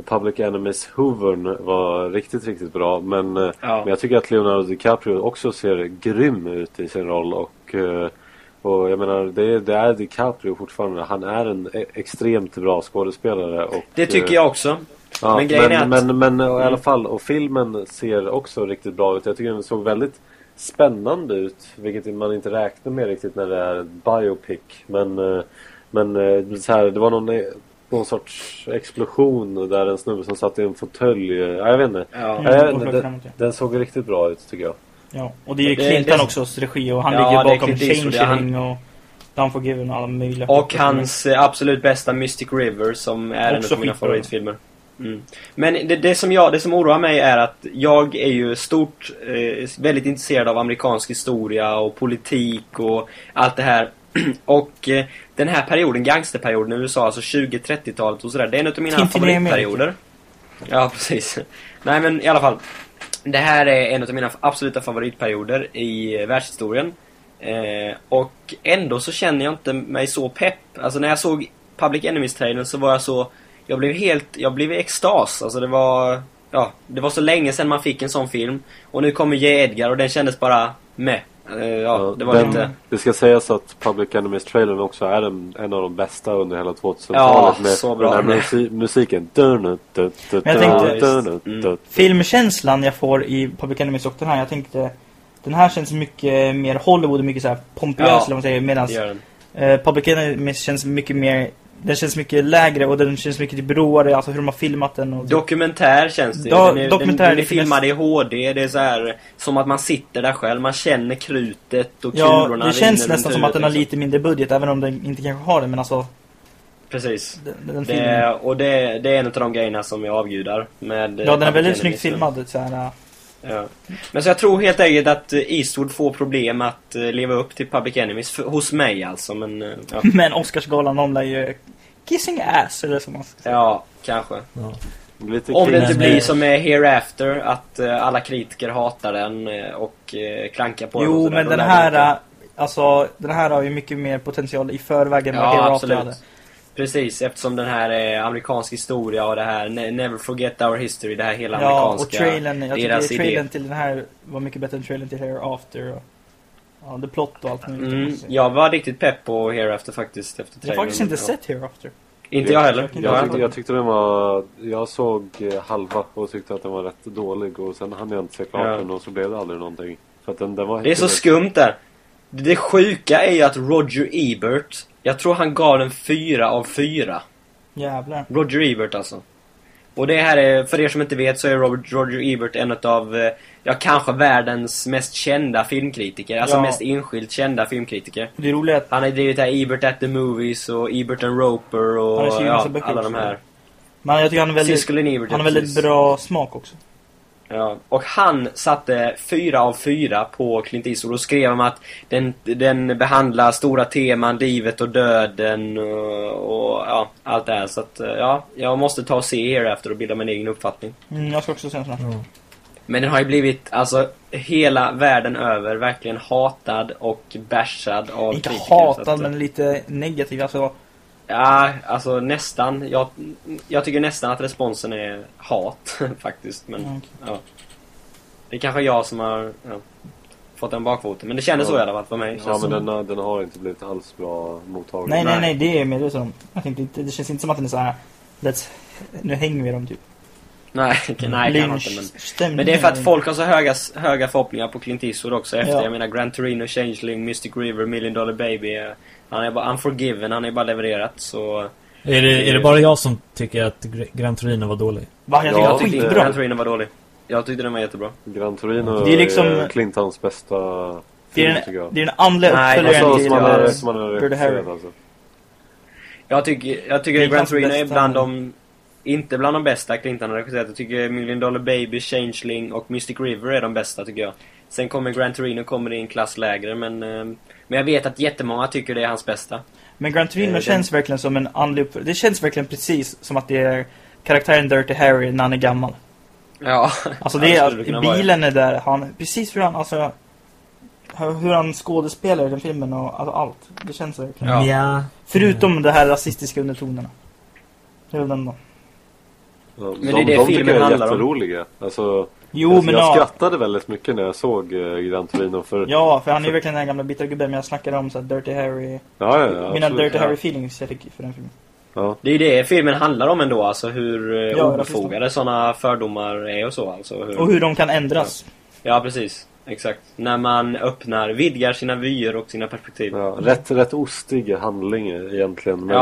Public Enemies Hoovern var riktigt, riktigt bra. Men, eh, Ja. men jag tycker att Leonardo DiCaprio också ser grym ut i sin roll. Och, eh, och jag menar, det, är- det är DiCaprio fortfarande. Han är en e- extremt bra skådespelare. Och, Det tycker jag också. Ja, Men grejen men, är att- men, men, i alla Mm. fall, och filmen ser också riktigt bra ut. Jag tycker den såg väldigt spännande ut. Vilket man inte räknar med riktigt när det är en biopic. Men, eh, men eh, så här, det var någon, någon sorts explosion där en snubbe som satt i en fåtölj. eh, Ja, jag vet inte. Ja. Mm, Ja, jag den, framåt, ja. den såg riktigt bra ut tycker jag. Ja, och det är ju Clinton det- också, regi och han Ja, ligger det är bakom Clint Eastwood, ja, han- Changeling och Unforgiven och alla möjliga Och hans absolut bästa Mystic River som är en Också av mina favoritfilmer. Mm. Men det, det, som jag, det som oroar mig är att jag är ju stort, eh, väldigt intresserad av amerikansk historia och politik och allt det här. och eh, den här perioden, gangsterperioden i USA, alltså 20-30-talet och sådär, det är en av mina Tintin favoritperioder. Ja, precis. Nej men i alla fall. Det här är en av mina absoluta favoritperioder i eh, världshistorien. Eh, och ändå så känner jag inte mig så pepp. Alltså när jag såg Public Enemies-trailern så var jag så... Jag blev helt... Jag blev i extas. Alltså det var... Ja, det var så länge sedan man fick en sån film. Och nu kommer J. Edgar och den kändes bara med. Eh, ja, det var den, lite... Det ska sägas att Public Enemies-trailern också är en, en av de bästa under hela 2000-talet Ja, med så bra den här är. musi- musiken. Dun, dun, dun, dun, Men jag tänkte- Mm. Filmkänslan jag får i Public Enemies och den här, jag tänkte den här känns mycket mer Hollywood och mycket så här pompös Ja, eller vad man säger medan eh, Public Enemies känns mycket mer den känns mycket lägre och den känns mycket typ råare, alltså hur de har filmat den och Dokumentär känns det. Ja, den är, dokumentär, den, den det är filmad i HD. Det är så här som att man sitter där själv. Man känner krutet och Ja, kulorna det rinner känns nästan som att den har huvudet, lite mindre budget även om den inte kanske har det men alltså liksom. Precis. den, den Det, och det, det är en av de grejerna som jag avgudar. Med, eh, Ja, den är Public väldigt snyggt filmad så här. Ja. Men så jag tror helt enkelt att eh, Eastwood får problem att eh, leva upp till Public Enemies. För, hos mig alltså, men eh, ja. Men Oscarsgalan lär ju kissing ass eller som man ska säga. ja, kanske. Ja. Lite Om det inte blir som med Hereafter, att alla kritiker hatar den och klankar på den och Jo, men den här, alltså den här har ju mycket mer potential i förväg än vad Ja, Hereafter absolut. hade. Precis, eftersom den här är amerikansk historia och det här Ne- Never Forget Our History, det här hela Ja, och amerikanska... trailern, jag tycker deras trailern idé. till den här var mycket bättre än trailern till Hereafter. Och, ja, The Plot och allt möjligt. Mm, måste jag var riktigt pepp på Hereafter faktiskt efter jag har trailern. faktiskt inte ja. sett Hereafter. Inte jag heller. Jag- Jag tyckte, jag tyckte den var... Jag såg eh, halva och tyckte att den var rätt dålig och sen hann jag inte se klart Ja. den och så blev det aldrig någonting. För att den, den var Det är så skumt där. Det sjuka är ju att Roger Ebert, jag tror han gav den fyra av fyra. Jävlar. Roger Ebert alltså. Och det här är, för er som inte vet så är Robert, Roger Ebert en av, eh, ja kanske världens mest kända filmkritiker. Alltså Ja. mest enskilt kända filmkritiker. Det är roligt Han har drivit här Ebert at the Movies och Ebert and Roper och ja, alla de här. men jag tycker han är väldigt, Ebert, han har väldigt precis. bra smak också. Ja, och han satte fyra av fyra på Clint Eastwood och skrev om att den, den behandlar stora teman, livet och döden och, och ja, allt det här. Så att, eh, ja, jag måste ta och se er efter och bilda min egen uppfattning. Mm, jag ska också säga sådär. Ja. Men den har ju blivit, alltså, hela världen över verkligen hatad och bashad av Inte kritiker. hatad att, men lite negativ. Alltså, Ja, alltså nästan. Jag, jag tycker nästan att responsen är hat faktiskt. Men mm. ja. Det är kanske jag som har ja, fått den bakfoten. Men det kändes Ja. så i alla fall för mig. Ja men som- den, har- den har inte blivit alls bra mottagen. nej, nej, Nej. nej, det är jag medveten om. Jag tänkte inte, det känns inte som att den är såhär, let's, nu hänger vi dem typ. Nej, nej kanske inte. Men, men det är för att folk har så höga, höga förhoppningar på Clint Eastwood också efter. Ja. Jag menar Gran Torino, Changeling, Mystic River, Million Dollar Baby. eh, Han är bara unforgiven, han är bara levererat så... Är, det, är det bara jag som tycker att Gr- Gran Torino var dålig? Va, jag tycker Ja, var tyckte. Gran Torino var dålig. Jag tyckte den var jättebra. Gran Torino Det är liksom- är Clintons bästa Det är film den, tycker jag. det är den andliga Nej, uppföljaren Alltså till... man, jag- har, eh, som man har Dirty Harry. alltså. Jag tycker, jag tycker Clintons Gran Torino är bland de... Inte bland de bästa Clinton har regisserat. Jag tycker Million Dollar Baby, Changeling och Mystic River är de bästa tycker jag. Sen kommer Gran Torino kommer i en klass lägre men... eh, Men jag vet att jättemånga tycker det är hans bästa. Men Gran Torino Eh, den- känns verkligen som en andlig. Det känns verkligen precis som att det är karaktären Dirty Harry när han är gammal. Ja. Alltså det är, skulle kunna vara bilen är där, han, precis hur han, alltså hur hur han skådespelar i den filmen och alltså allt. Det känns verkligen. Ja. Ja. Förutom de här rasistiska undertonerna. Det är väl den då. Ja, det är de, det de filmen tycker jag är handlar om. jätteroliga. Alltså, Jo alltså, men jag ja. skrattade väldigt mycket när jag såg uh, Gran Torino för... Ja, för han är ju verkligen den här gamla bittra gubben. Men jag snackade om så här Dirty Harry. ja, ja, ja mina absolut. Dirty ja. Harry feelings jag fick för den filmen. Ja. Det är ju det filmen handlar om ändå, alltså hur eh, Ja, obefogade sådana fördomar är och så alltså. Hur... Och hur de kan ändras. Ja, precis. Exakt. När man öppnar, vidgar sina vyer och sina perspektiv. Ja, Ja, rätt, rätt ostig handling egentligen. Men,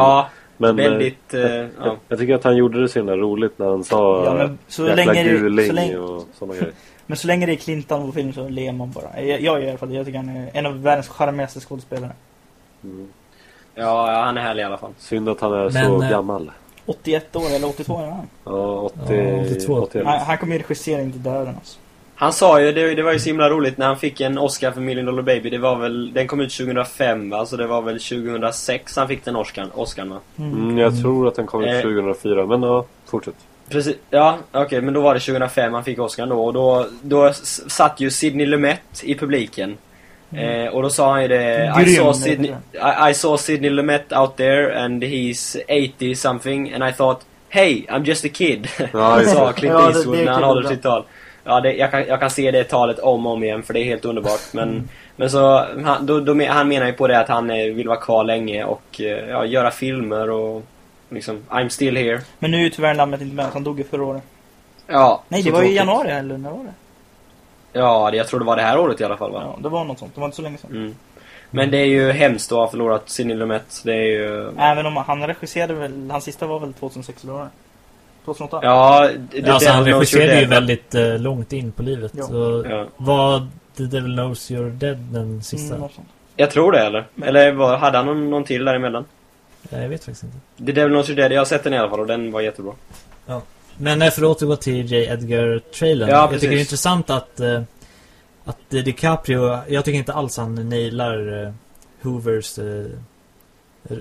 men, eh, väldigt... Eh, Jag, ja. jag tycker att han gjorde det så himla roligt när han sa Ja, men så jäkla länge, det, guling så länge, och sådana grejer. men så länge det är Clinton på film så ler man bara. Jag, jag i alla fall. Jag tycker han är en av världens charmigaste skådespelare. Mm. ja, ja, han är härlig i alla fall. Synd att han är Men, så eh, gammal. 81 år eller 82 är han. Ja, 80, Ja, 82. 81. Han, han kommer ju regissera inte döden alltså. Han sa ju, det, det var ju så himla roligt när han fick en Oscar för Million Dollar Baby. Det var väl, den kom ut 2005 va? Så det var väl 2006 han fick den Oscar, Oscar va? Mm, jag tror att den kom ut Eh. 2004, men ja, fortsätt. Precis, ja okej men då var det 2005 han fick Oscar då och då, då satt ju Sidney Lumet i publiken. Eh, och då sa han ju det, I Grym, saw, I, I saw Sidney Lumet out there and he's 80 something and I thought Hey, I'm just a kid. Ja, sa det. Clint Ja, det- Eastwood det är när han håller sitt tal. Ja, det, jag, kan, jag kan se det talet om och om igen för det är helt underbart. Men, Men så, han, då, då, han menar ju på det att han eh, vill vara kvar länge och eh, ja, göra filmer och liksom, I'm still here. Men nu är ju tyvärr namnet inte med, han dog ju förra året. Ja. Nej, det var ju i januari eller när var det? Ja, det, jag tror det var det här året i alla fall va? Ja, det var något sånt. Det var inte så länge sedan. Mm. Men det är ju hemskt att ha förlorat Sidney Lumet. Det är ju... Även om han regisserade väl, hans sista var väl 2006 eller 2008? Ja, det, alltså, han regisserade ju väldigt uh, långt in på livet. Ja. Så Ja. var The Devil Knows You're Dead den sista? Mm, sånt. Jag tror det eller? Eller var, hade han någon, någon till däremellan? Ja, jag vet faktiskt inte. The Devil Knows You're Dead, jag har sett den i alla fall och den var jättebra. Men eh, för att återgå till J. Edgar-trailern. Ja, jag tycker det är intressant att, eh, att eh, DiCaprio, jag tycker inte alls han nailar eh, Hoovers eh,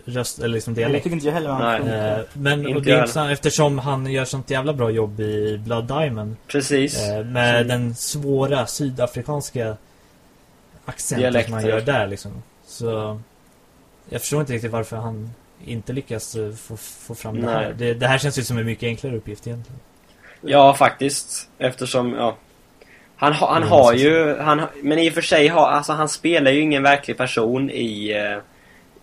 röst, eller liksom Jag dialekt. tycker inte jag heller han Nej. Eh, men Inte och det är jag intressant eftersom han gör sånt jävla bra jobb i Blood Diamond. Precis. Eh, med Så- den svåra sydafrikanska accenten Dialekter. man gör där liksom. Så jag förstår inte riktigt varför han inte lyckas eh, få, få fram det Nej. här. Det, det här känns ju som en mycket enklare uppgift egentligen. Ja, faktiskt. Eftersom, ja. Han, ha, han Mm, har ju, han, men i och för sig har, alltså han spelar ju ingen verklig person i, eh,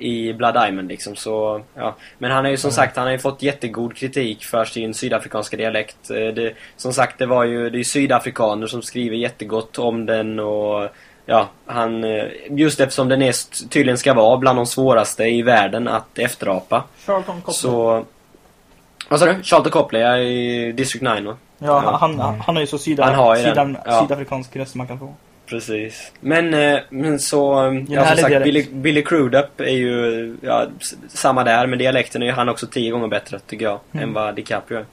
i Blood Diamond liksom, så, ja. Men han har ju som Mm. sagt, han har ju fått jättegod kritik för sin sydafrikanska dialekt. Eh, Det, som sagt, det var ju, det är sydafrikaner som skriver jättegott om den och Ja, han, eh, just eftersom den är, tydligen ska vara bland de svåraste i världen att efterapa. Charlton Copley. Så... Vad sa du? Charlton Copley i District 9 va? Ja, Ja. han, han, han har ju så syda, Han har ju den, sydan, ja. sydafrikansk röst man kan få. Precis. Men, eh, men så, eh, ja, som sagt, dialekt. Billy, Billy Crudup är ju ja, samma där, men dialekten är ju han också tio gånger bättre, tycker jag, Mm. än vad DiCaprio är.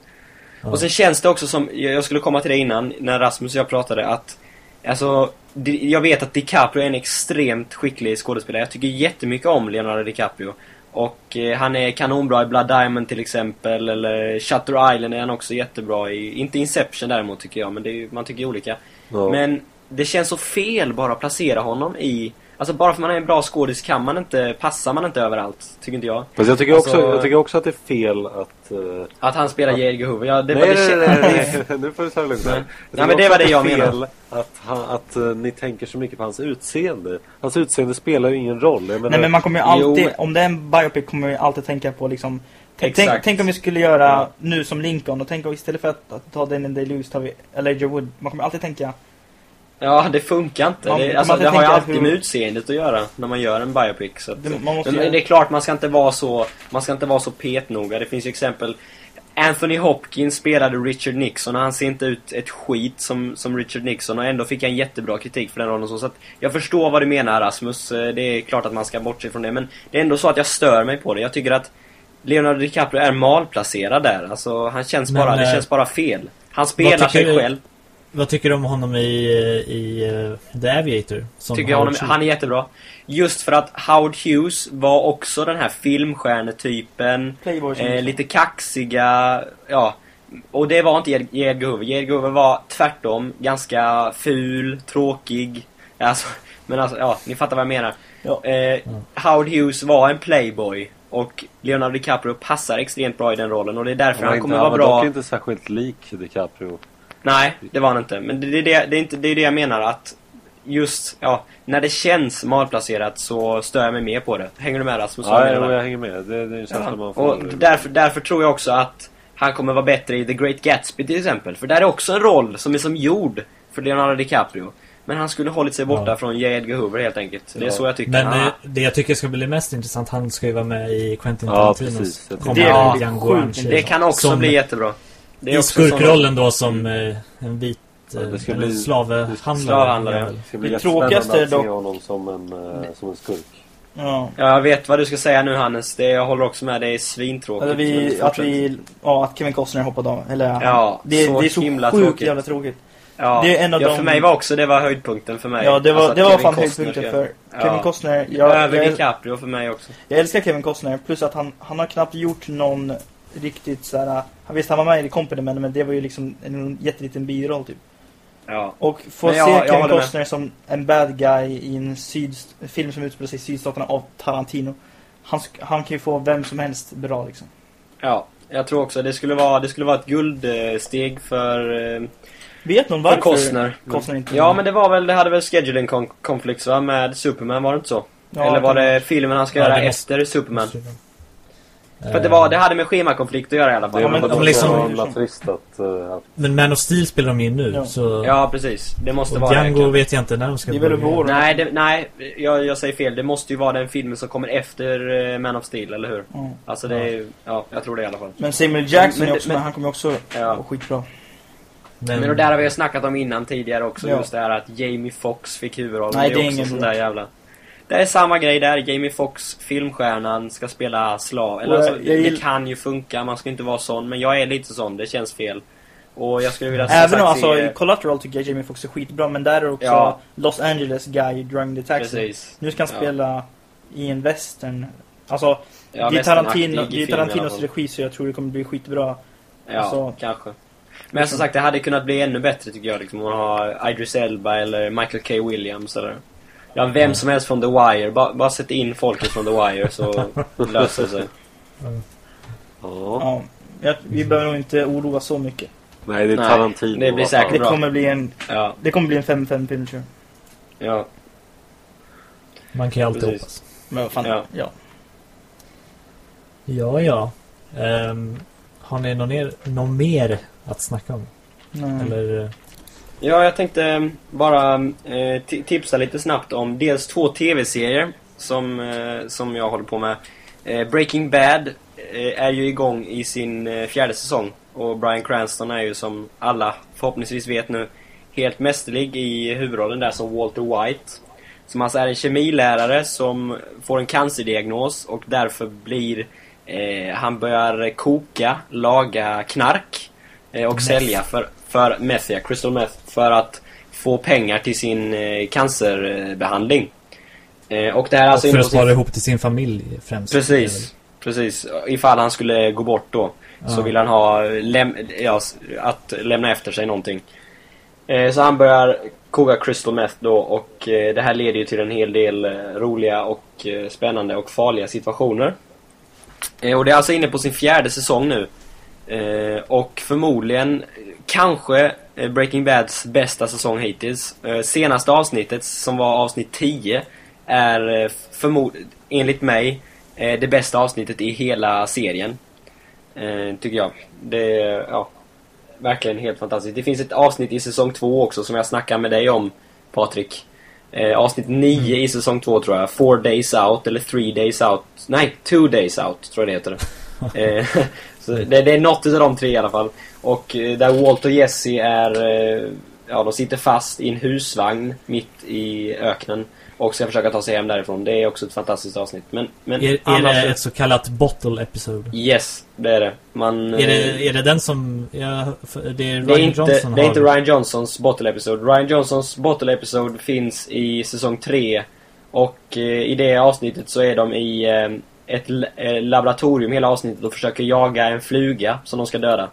Ja. Och sen känns det också som, jag skulle komma till det innan, när Rasmus och jag pratade, att Alltså, jag vet att DiCaprio är en extremt skicklig skådespelare. Jag tycker jättemycket om Leonardo DiCaprio. Och eh, han är kanonbra i Blood Diamond till exempel, eller Shutter Island är han också jättebra i. Inte Inception däremot tycker jag, men det är, man tycker olika. Ja. Men det känns så fel bara att placera honom i... Alltså bara för man är en bra skådis kan man inte, passar man inte överallt, tycker inte jag. Fast jag tycker, Alltså- också, jag tycker också att det är fel att... eh, Att han spelar J. Edgar Hoover, ja det var nej, det nej, nej, nej, nu får du ta det lugnt. Nej. Jag Nej, men det var att det jag menade. fel Att, han, att eh, ni tänker så mycket på hans utseende. Hans utseende spelar ju ingen roll. Menar, Nej men man kommer ju alltid, Jo. om det är en biopic kommer man ju alltid tänka på liksom Tänk, tänk, tänk om vi skulle göra Ja. nu som Lincoln och tänk om istället för att, att ta Daniel Day-Lewis tar vi Elijah Wood. Man kommer alltid tänka Ja, det funkar inte. Man- det, alltså, det har ju alltid hur- med utseendet att göra när man gör en biopic. Så att, Det- men ju- det är klart, man ska inte vara så, man ska inte vara så petnoga. Det finns ju exempel Anthony Hopkins spelade Richard Nixon och han ser inte ut ett skit som, som Richard Nixon och ändå fick han jättebra kritik för den rollen. och Så, så att jag förstår vad du menar Rasmus. Eh, Det är klart att man ska bortse från det. Men det är ändå så att jag stör mig på det. Jag tycker att Leonardo DiCaprio är malplacerad där. Alltså, han känns Men, bara, det eh, känns bara fel. Han spelar sig du- själv. Vad tycker du om honom i, i eh, The Aviator? Som Tycker jag honom, han är jättebra. Just för att Howard Hughes var också den här filmstjärnetypen. Playboy Eh, lite kaxiga, ja. Och det var inte Ed- Edgar Hoover. Edgar Hoover var tvärtom ganska ful, tråkig. Alltså, men alltså, ja, ni fattar vad jag menar. Ja. Eh, Howard Hughes var en playboy. Och Leonardo DiCaprio passar extremt bra i den rollen och det är därför han, han, var kommer inte, vara han var bra. dock inte särskilt lik DiCaprio. Nej, det var han inte. Men det, det, det, det, är inte, det är det jag menar att just, ja, när det känns malplacerat så stör jag mig mer på det. Hänger du med Rasmus? jag Ja, jo, jag hänger med. Det, det är en känsla man får. Och därför, därför tror jag också att han kommer vara bättre i The Great Gatsby till exempel. För där är också en roll som är som gjord för Leonardo DiCaprio. Men han skulle hållit sig borta Ja. från J. Edgar Hoover helt enkelt. Det är Ja. så jag tycker. Men Ah. eh, det jag tycker ska bli mest intressant, han ska ju vara med i Quentin Ja, Tarantinos precis. Jag kommande tycker- Det. Unchained. det kan också som, bli jättebra. Det är I skurkrollen då som eh, en vit det eh, ska bli- slavhandlare. Slavhandlare. Det ska bli Det tråkigaste att se dock- honom som en, eh, som en skurk. Ja. Ja, jag vet vad du ska säga nu Hannes. Det, jag håller också med. Det är svintråkigt. Eller vi, att vi, ja att Kevin Costner hoppade av. Eller Ja, det, så det är så himla sjukt tråkigt. jävla tråkigt. Ja, Det är en av ja de- för mig var också det var höjdpunkten för mig. Ja det var, Alltså det var Kevin fan Costner höjdpunkten för Ja. Kevin Costner. Jag, Över jag, DiCaprio för mig också. jag älskar Kevin Costner, plus att han, han har knappt gjort någon riktigt såhär... Han visst han var med i Company men, men det var ju liksom en jätteliten biroll typ. Ja. Och få se Kevin. Costner som en bad guy i en syd, film som utspelar sig i sydstaterna av Tarantino. Han, sk- han kan ju få vem som helst bra liksom. Ja, jag tror också det skulle vara, det skulle vara ett guldsteg för, eh, Vet någon För varför Costner. Costner inte... Ja men det var väl, det hade väl scheduling conflicts va? Med Superman var det inte så? Ja, Eller var det filmen han ska Ja, göra efter Superman? Eh, För att det, var, det hade med schemakonflikt att göra i alla fall. Det Ja, är men också liksom- trist att... att Men Man of Steel spelar de in nu, Ja. så... Ja precis, det måste och vara det. Django vet jag inte när de ska Det är börja. vår. Nej, det, nej jag, jag säger fel. Det måste ju vara den filmen som kommer efter eh, Man of Steel, eller hur? Ja. Alltså det är ja, jag tror det i alla fall. Men Samuel Jackson Men- är också men- han kommer också Ja. vara skitbra. Men, Men det där har vi ju snackat om innan tidigare också, Ja. just det här att Jamie Foxx fick huvudrollen. Nej, det det är är också ingen sån där jävla... Det är samma grej där, Jamie Foxx, filmstjärnan, ska spela slav. Eller alltså, det kan ju funka, man ska inte vara sån. Men jag är lite sån, det känns fel. Och jag skulle vilja Även om alltså se- i Collateral tycker jag Jamie Foxx är skitbra, men där är också Ja. Los Angeles guy driving the taxi. Precis. Nu ska han Ja. spela i en western. Alltså, Ja, det är Tarantino, det är Tarantinos regi så jag tror det kommer bli skitbra. Ja, Alltså- kanske. Men som sagt, det hade kunnat bli ännu bättre tycker jag. Liksom, om man har Idris Elba eller Michael K. Williams eller... Ja, vem som helst från The Wire. Bara, bara sätt in folket från The Wire så löser det sig. ja. Ja, vi behöver nog inte oroa så mycket. Nej, det är Nej, Tarantino. det blir säkert Det bra. kommer bli en, Ja, det kommer bli en 5-5 finisher. ja. Man kan ju alltid Precis. hoppas. Men vad fan, Ja. ja. Ja, ja. Ehm, har ni någon, mer, någon mer att snacka om? Nej. Eller... Ja, jag tänkte bara eh, tipsa lite snabbt om dels två tv-serier som, eh, som jag håller på med. Eh, Breaking Bad eh, är ju igång i sin eh, fjärde säsong och Brian Cranston är ju som alla förhoppningsvis vet nu helt mästerlig i huvudrollen där som Walter White. Som alltså är en kemilärare som får en cancerdiagnos och därför blir eh, han börjar koka, laga knark eh, och sälja för, för meth, ja, crystal meth, för att få pengar till sin eh, cancerbehandling. Eh, och det här är alltså för att sin- spara ihop till sin familj främst. Precis. Precis. Ifall han skulle gå bort då. Så Ja. vill han ha läm- ja, att lämna efter sig någonting. Så han börjar koka crystal meth då och det här leder ju till en hel del roliga och spännande och farliga situationer. Och det är alltså inne på sin fjärde säsong nu. Eh, och förmodligen, kanske, eh, Breaking Bads bästa säsong hittills. Eh, senaste avsnittet, som var avsnitt 10, är eh, enligt mig eh, det bästa avsnittet i hela serien. Eh, tycker jag. Det är, ja, verkligen helt fantastiskt. Det finns ett avsnitt i säsong 2 också som jag snackar med dig om, Patrik. Eh, avsnitt 9 i säsong 2 tror jag. Four days out, eller three days out. Nej, two days out tror jag det heter. eh, det, det är något av de tre i alla fall. Och eh, där Walt och Jesse är... Eh, ja, de sitter fast i en husvagn mitt i öknen. Och ska försöka ta sig hem därifrån. Det är också ett fantastiskt avsnitt. Men, men Är, är det ett så kallat bottle episode? Yes, det är det. Man... Är eh, det, är det den som... Ja, det är Ryan det är, inte, Johnson det är har... inte Ryan Johnsons bottle episode. Ryan Johnsons bottle episode finns i säsong 3. Och eh, i det avsnittet så är de i eh, ett eh, laboratorium hela avsnittet och försöker jaga en fluga som de ska döda.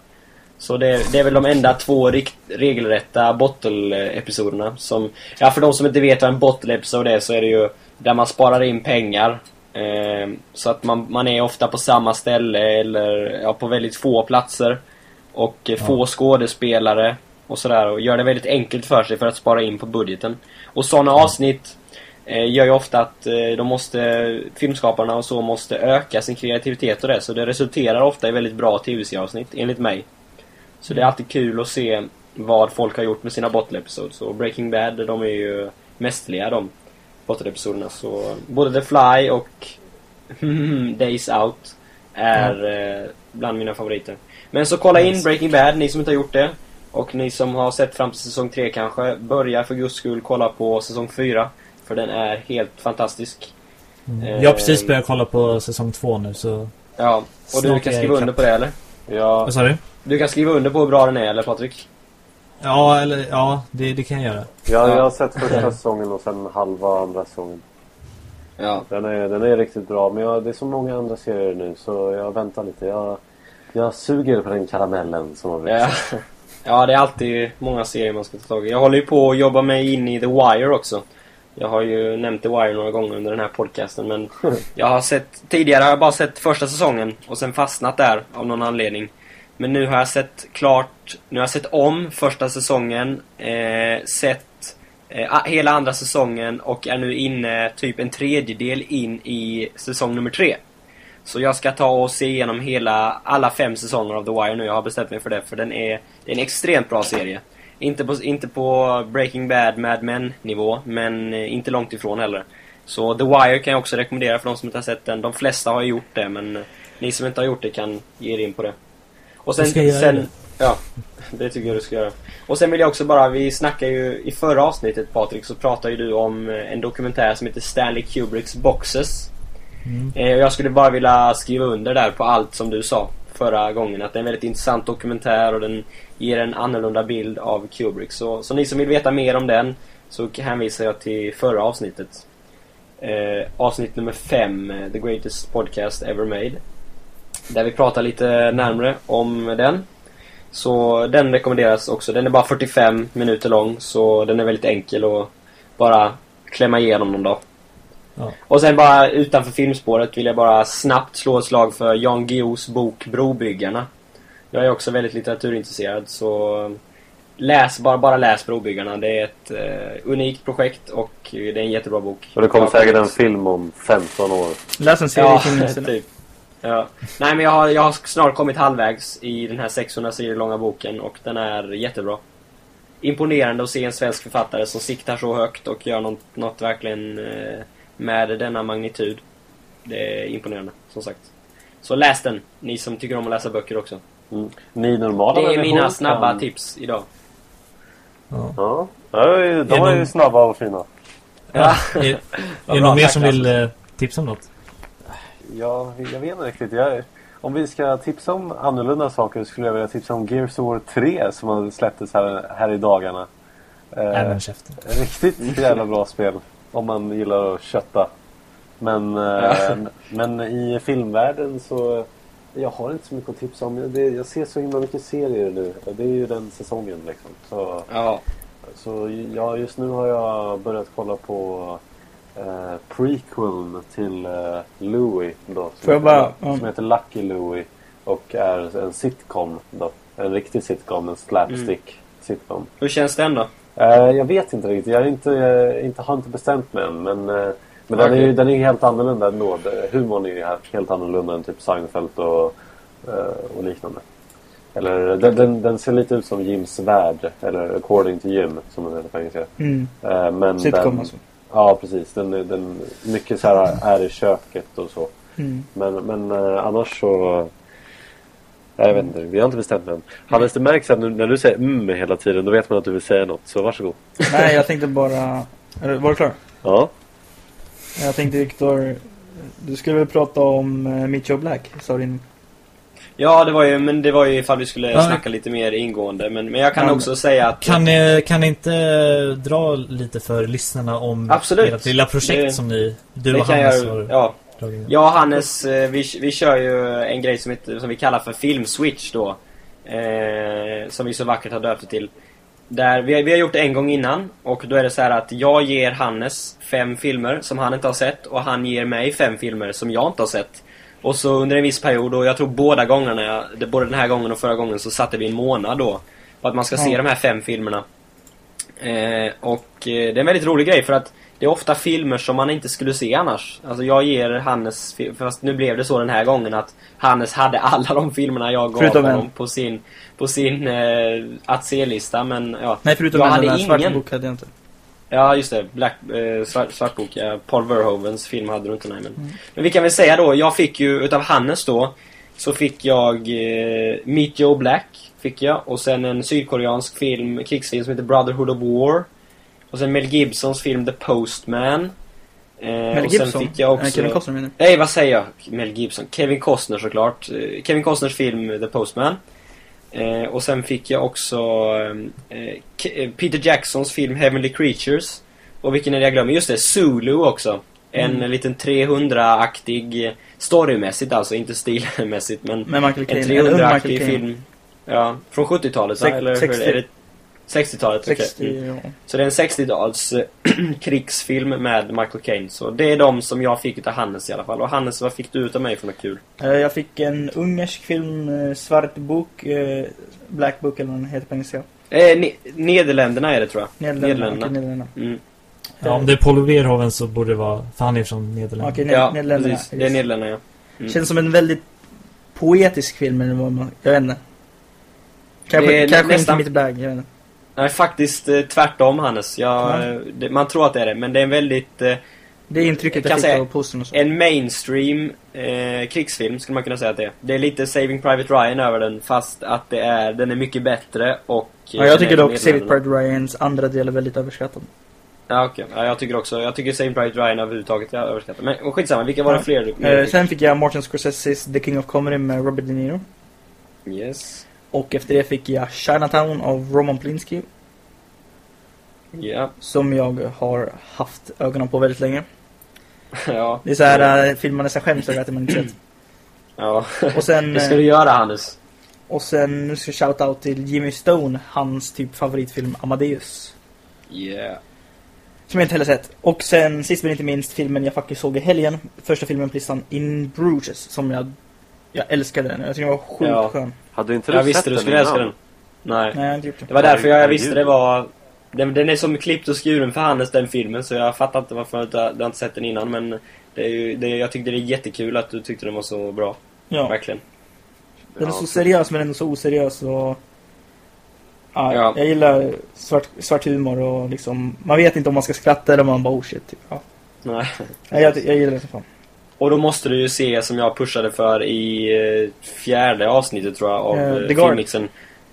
Så det, det är väl de enda två rikt, regelrätta bottle-episoderna som... Ja, för de som inte vet vad en bottle-episode är så är det ju där man sparar in pengar. Eh, så att man, man är ofta på samma ställe eller ja, på väldigt få platser. Och eh, få skådespelare och sådär och gör det väldigt enkelt för sig för att spara in på budgeten. Och sådana avsnitt gör ju ofta att eh, de måste, filmskaparna och så måste öka sin kreativitet och det. Så det resulterar ofta i väldigt bra tv-serieavsnitt, enligt mig. Så det är alltid kul att se vad folk har gjort med sina bottle episodes. Och Breaking Bad, de är ju mästerliga de bottle episoderna. Så både The Fly och Days Out är eh, bland mina favoriter. Men så kolla in. Breaking Bad, ni som inte har gjort det. Och ni som har sett fram till säsong 3 kanske, börja för guds skull kolla på säsong 4. För den är helt fantastisk. Mm. Jag har precis börjat kolla på säsong två nu så... Ja, och du kan skriva under på det eller? Ja, Vad sa du? Du kan skriva under på hur bra den är eller Patrik? Ja, eller ja, det, det kan jag göra. jag, jag har sett första säsongen och sen halva andra säsongen. Ja. Den är, den är riktigt bra, men jag, det är så många andra serier nu så jag väntar lite. Jag, jag suger på den karamellen som har Ja. växt. ja, det är alltid många serier man ska ta tag i. Jag håller ju på att jobba mig in i The Wire också. Jag har ju nämnt The Wire några gånger under den här podcasten men jag har sett, tidigare har jag bara sett första säsongen och sen fastnat där av någon anledning. Men nu har jag sett klart, nu har jag sett om första säsongen, eh, sett eh, hela andra säsongen och är nu inne typ en tredjedel in i säsong nummer tre. Så jag ska ta och se igenom hela, alla fem säsonger av The Wire nu. Jag har bestämt mig för det, för den är, det är en extremt bra serie. Inte på, inte på Breaking Bad, Mad Men nivå, men eh, inte långt ifrån heller. Så The Wire kan jag också rekommendera för de som inte har sett den. De flesta har gjort det, men eh, ni som inte har gjort det kan ge er in på det. Och sen... jag sen göra ja, det tycker jag du ska göra. Och sen vill jag också bara, vi snackade ju i förra avsnittet Patrik, så pratade ju du om eh, en dokumentär som heter Stanley Kubricks Boxes. Mm. Jag skulle bara vilja skriva under där på allt som du sa förra gången. Att det är en väldigt intressant dokumentär och den ger en annorlunda bild av Kubrick. Så, så ni som vill veta mer om den så hänvisar jag till förra avsnittet. Eh, avsnitt nummer 5, eh, The Greatest Podcast Ever Made. Där vi pratar lite närmre om den. Så den rekommenderas också. Den är bara 45 minuter lång så den är väldigt enkel att bara klämma igenom någon dag. Ja. Och sen bara utanför filmspåret vill jag bara snabbt slå ett slag för Jan Guillous bok Brobyggarna. Jag är också väldigt litteraturintresserad så läs, bara, bara läs Brobyggarna. Det är ett eh, unikt projekt och det är en jättebra bok. Och det kommer säkert en film om 15 år. Läs en serie Ja, typ. Ja. Nej men jag har, jag har snart kommit halvvägs i den här 600 sidor långa boken och den är jättebra. Imponerande att se en svensk författare som siktar så högt och gör något, något verkligen eh, med denna magnitud. Det är imponerande, som sagt. Så läs den, ni som tycker om att läsa böcker också. Mm. Ni normala Det är mina snabba kan- tips idag. Ja. Ja, de är ju- snabba och fina. Ja. Är, är det någon mer som vill eh, tipsa om något? Ja, jag vet inte riktigt. Jag, om vi ska tipsa om annorlunda saker så skulle jag vilja tipsa om Gears of War 3 som har släpptes här, här i dagarna. Eh, Även käften. Riktigt jävla bra spel. Om man gillar att kötta. Men, eh, men i filmvärlden så... Jag har inte så mycket att tipsa om. Det, jag ser så himla mycket serier nu. Det är ju den säsongen liksom. Så, Ja. så ja, just nu har jag börjat kolla på eh, prequeln till eh, Louie då. Som, heter, bara- ja. som heter Lucky Louie. Och är en sitcom då. En riktig sitcom, en slapstick sitcom. Hur känns den då? Eh, jag vet inte riktigt. Jag är inte, eh, inte, har inte bestämt mig än. Men, eh, men den, är, ju- den är helt annorlunda ändå. Humorn är ju helt- annorlunda än typ Seinfeld och, och liknande. Eller den, den, den ser lite ut som Jims värld. Eller According to Jim som den heter på engelska. Mm. Men Sitcom den, alltså. Ja precis. Den, den, mycket så här är i köket och så. Mm. Men, men annars så... Jag vet inte, vi har inte bestämt än. Hannes, det märks att när du säger mm hela tiden, då vet man att du vill säga något. Så varsågod. Nej, jag tänkte bara... Var du klar? Ja. Jag tänkte Viktor, du skulle väl prata om uh, Mitchell Black, sa din... Ja, det var ju, men det var ju ifall vi skulle Ja. snacka lite mer ingående. Men, men jag kan Ja, också säga att... Kan ni, kan ni inte eh, dra lite för lyssnarna om Absolut. ert lilla projekt Det- som ni, du och Hannes har ja, Jag och Hannes, eh, vi, vi kör ju en grej som, som vi kallar för Filmswitch då. Eh, som vi så vackert har döpt till. Där vi, vi har gjort det en gång innan och då är det så här att jag ger Hannes fem filmer som han inte har sett och han ger mig fem filmer som jag inte har sett. Och så under en viss period, och jag tror båda gångerna, både den här gången och förra gången, så satte vi en månad då. På att man ska se Ja. de här fem filmerna. Eh, och eh, det är en väldigt rolig grej för att det är ofta filmer som man inte skulle se annars. Alltså jag ger Hannes, fast nu blev det så den här gången att Hannes hade alla de filmerna jag gav Förutom honom en. på sin, på sin eh, att se-lista. Men ja, Nej, förutom jag hade ingen. Svartbok hade jag inte. Ja, just det. Black, eh, svart, Svartbok, ja. Paul Verhovens film hade du inte, nej men. Mm. Men vi kan väl säga då, jag fick ju utav Hannes då, så fick jag eh, Meet Joe Black, fick jag. Och sen en sydkoreansk film, krigsfilm som heter Brotherhood of War. Och sen Mel Gibsons film The Postman. Eh, Mel och Gibson? sen fick jag också... Kevin Costner menar Nej, vad säger jag? Mel Gibson. Kevin Costner såklart. Eh, Kevin Costners film The Postman. Eh, och sen fick jag också eh, K- eh, Peter Jacksons film Heavenly Creatures. Och vilken är det jag glömmer? Just det, Zulu också. En Mm. liten 300-aktig, eh, storymässigt alltså, inte stilmässigt men Michael en Caine. En ung Michael 300-aktig Caine. film. Ja, från 70-talet va? Sex- Eller hur 60. är det? 60-talet, okej. 60, Mm. ja. Så det är en 60-tals eh, krigsfilm med Michael Caine. Så det är de som jag fick utav Hannes i alla fall. Och Hannes, vad fick du utav mig för något kul? Eh, Jag fick en ungersk film, eh, Svart bok, Black Book eller vad den heter på engelska. Eh, ne- Nederländerna är det tror jag. Nederländerna. Nederländerna. Okej, Nederländerna. Mm. Ja, om det är Paul Verhoeven så borde det vara... För han är från Nederländerna. Okej, Ja, Ned- Nederländerna. precis. Det är Nederländerna, ja. Mm. Känns som en väldigt poetisk film eller vad man, jag vet inte. Kanske, Det är kanske nästan- inte mitt bag, jag vet inte. Nej, faktiskt eh, tvärtom Hannes. Jag, Ja. eh, det, man tror att det är det, men det är en väldigt... Eh, Det är intrycket Jag jag fick säga- av postern och så. en mainstream eh, krigsfilm skulle man kunna säga att det är. Det är lite Saving Private Ryan över den, fast att det är, den är mycket bättre och... eh, Ja, jag tycker dock Saving. Private Ryans andra del är väldigt överskattad. Ja, okej. Ja, jag tycker också. Jag tycker Saving Private Ryan överhuvudtaget är överskattad. Men och skitsamma, vilka var det Ja. fler? du- Eh, sen fick jag Martin Scorseses The King of Comedy med Robert De Niro. Yes. Och efter det fick jag Chinatown av Roman Polanski. Ja. Som jag har haft ögonen på väldigt länge. ja. Det är så här äh, film man nästan skäms över att man inte sett. Ja. Och sen, Det ska du göra Hannes. och sen nu ska jag shout out till Jimmy Stone, hans typ favoritfilm Amadeus. Yeah. Som jag inte heller sett. Och sen sist men inte minst filmen jag faktiskt såg i helgen. Första filmen på listan, In Bruges. Som jag, jag älskade den. Jag tycker den var sjukt Ja. skön. Hade inte du Jag sett visste du skulle älska den. Nej. Nej, jag har inte gjort det. Det var därför jag, jag visste det var... Den, den är som klippt och skuren för Hannes den filmen så jag fattar inte varför jag inte, du har inte sett den innan men det är ju, det, jag tyckte det är jättekul att du tyckte den var så bra. Ja. Verkligen. Den är så seriös men ändå så oseriös och... Ja, Ja. Jag gillar svart, svart humor och liksom... Man vet inte om man ska skratta eller om man bara oh shit, typ. ja. Nej. jag, jag, jag gillar det som fan. Och då måste du ju se som jag pushade för i eh, fjärde avsnittet tror jag av eh, The Guard. filmmixen.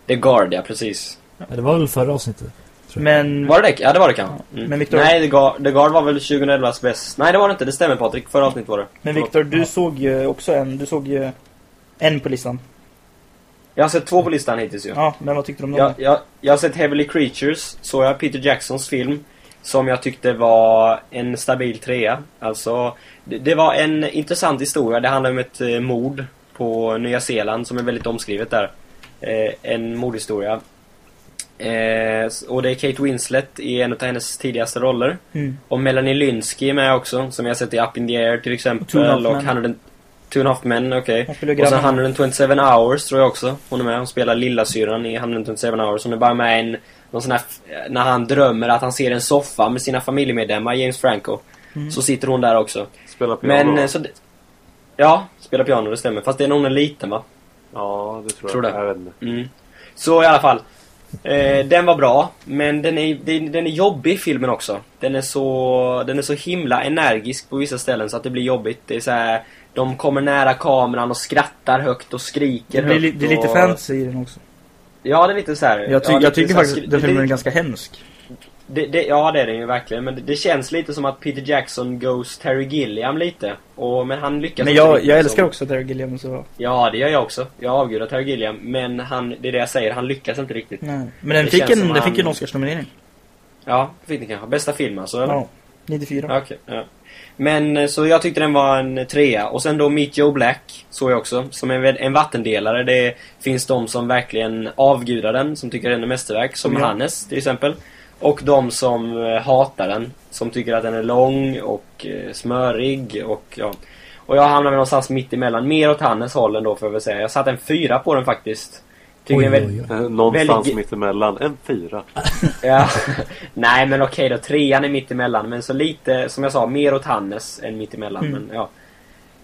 The Guard, ja precis. Ja, det var väl förra avsnittet? Men... Var det det? Ja det var det kanske. Ja, men Victor- Nej, The Guard, The Guard var väl 2011s bäst. Nej det var det inte, det stämmer Patrik. Förra avsnittet var det. Men. Viktor, du Ja. såg ju också en. Du såg ju en på listan. Jag har sett två på listan hittills ju. Ja, men vad tyckte du om dem? Jag, jag, jag har sett Heavenly Creatures, så jag Peter Jacksons film. Som jag tyckte var en stabil trea. Alltså, det, det var en intressant historia. Det handlar om ett eh, mord på Nya Zeeland som är väldigt omskrivet där. Eh, en mordhistoria. Eh, och det är Kate Winslet i en av hennes tidigaste roller. Mm. Och Melanie Lynskey är med också, som jag sett i Up in the Air till exempel. Och och Men. 100 Two and a Half Men, okej. Spelar ju Och sen grabben. 127 hours tror jag också. Hon är med. Hon spelar lillasyrran i 127 hours. Hon är bara med en, någon sån här, när han drömmer att han ser en soffa med sina familjemedlemmar, James Franco. Mm. Så sitter hon där också. Spela piano. Men, eh, så det, Ja, spelar piano, det stämmer. Fast det är nog en liten va? Ja, det tror, Tror jag. det. Jag vet inte. Mm. Så i alla fall. Eh, den var bra, men den är, den, den är jobbig filmen också. Den är, så, den är så himla energisk på vissa ställen så att det blir jobbigt. Det är så här, De kommer nära kameran och skrattar högt och skriker Det, blir, li- högt det är lite och, fantasy i den också. Ja, det är lite så här. Jag, ty- ja, jag tycker faktiskt att den filmen är ganska hemsk. det, det, Ja, det är den ju verkligen. Men det, det känns lite som att Peter Jackson goes Terry Gilliam lite. Och, men han lyckas Men jag, jag älskar som- också Terry Gilliam så... Ja, det gör jag också. Jag avgudar Terry Gilliam. Men han, det är det jag säger, han lyckas inte riktigt. Nej. Men den Det fick en, den fick han- en Oscarsnominering. Ja, fick ni kanske. Bästa film alltså, eller? Ja. 94. Ja, Okej, ja. Men eh, så jag tyckte den var en trea. Och sen då Meet Joe Black, såg jag också. Som en, en vattendelare. Det finns de som verkligen avgudar den, som tycker den är mästerverk. Som jag. Hannes till exempel. Och de som eh, hatar den. Som tycker att den är lång och eh, smörig och ja. Och jag hamnar väl någonstans mitt emellan. Mer åt Hannes håll ändå får jag väl säga. Jag satte en fyra på den faktiskt. Tycker Oj, oj, oj. Eh, Någonstans Väldigt- mittemellan. En fyra. Ja. Nej men okej då, trean är mitt emellan men så lite, som jag sa, mer åt Hannes än mitt emellan. Mm. Men, ja.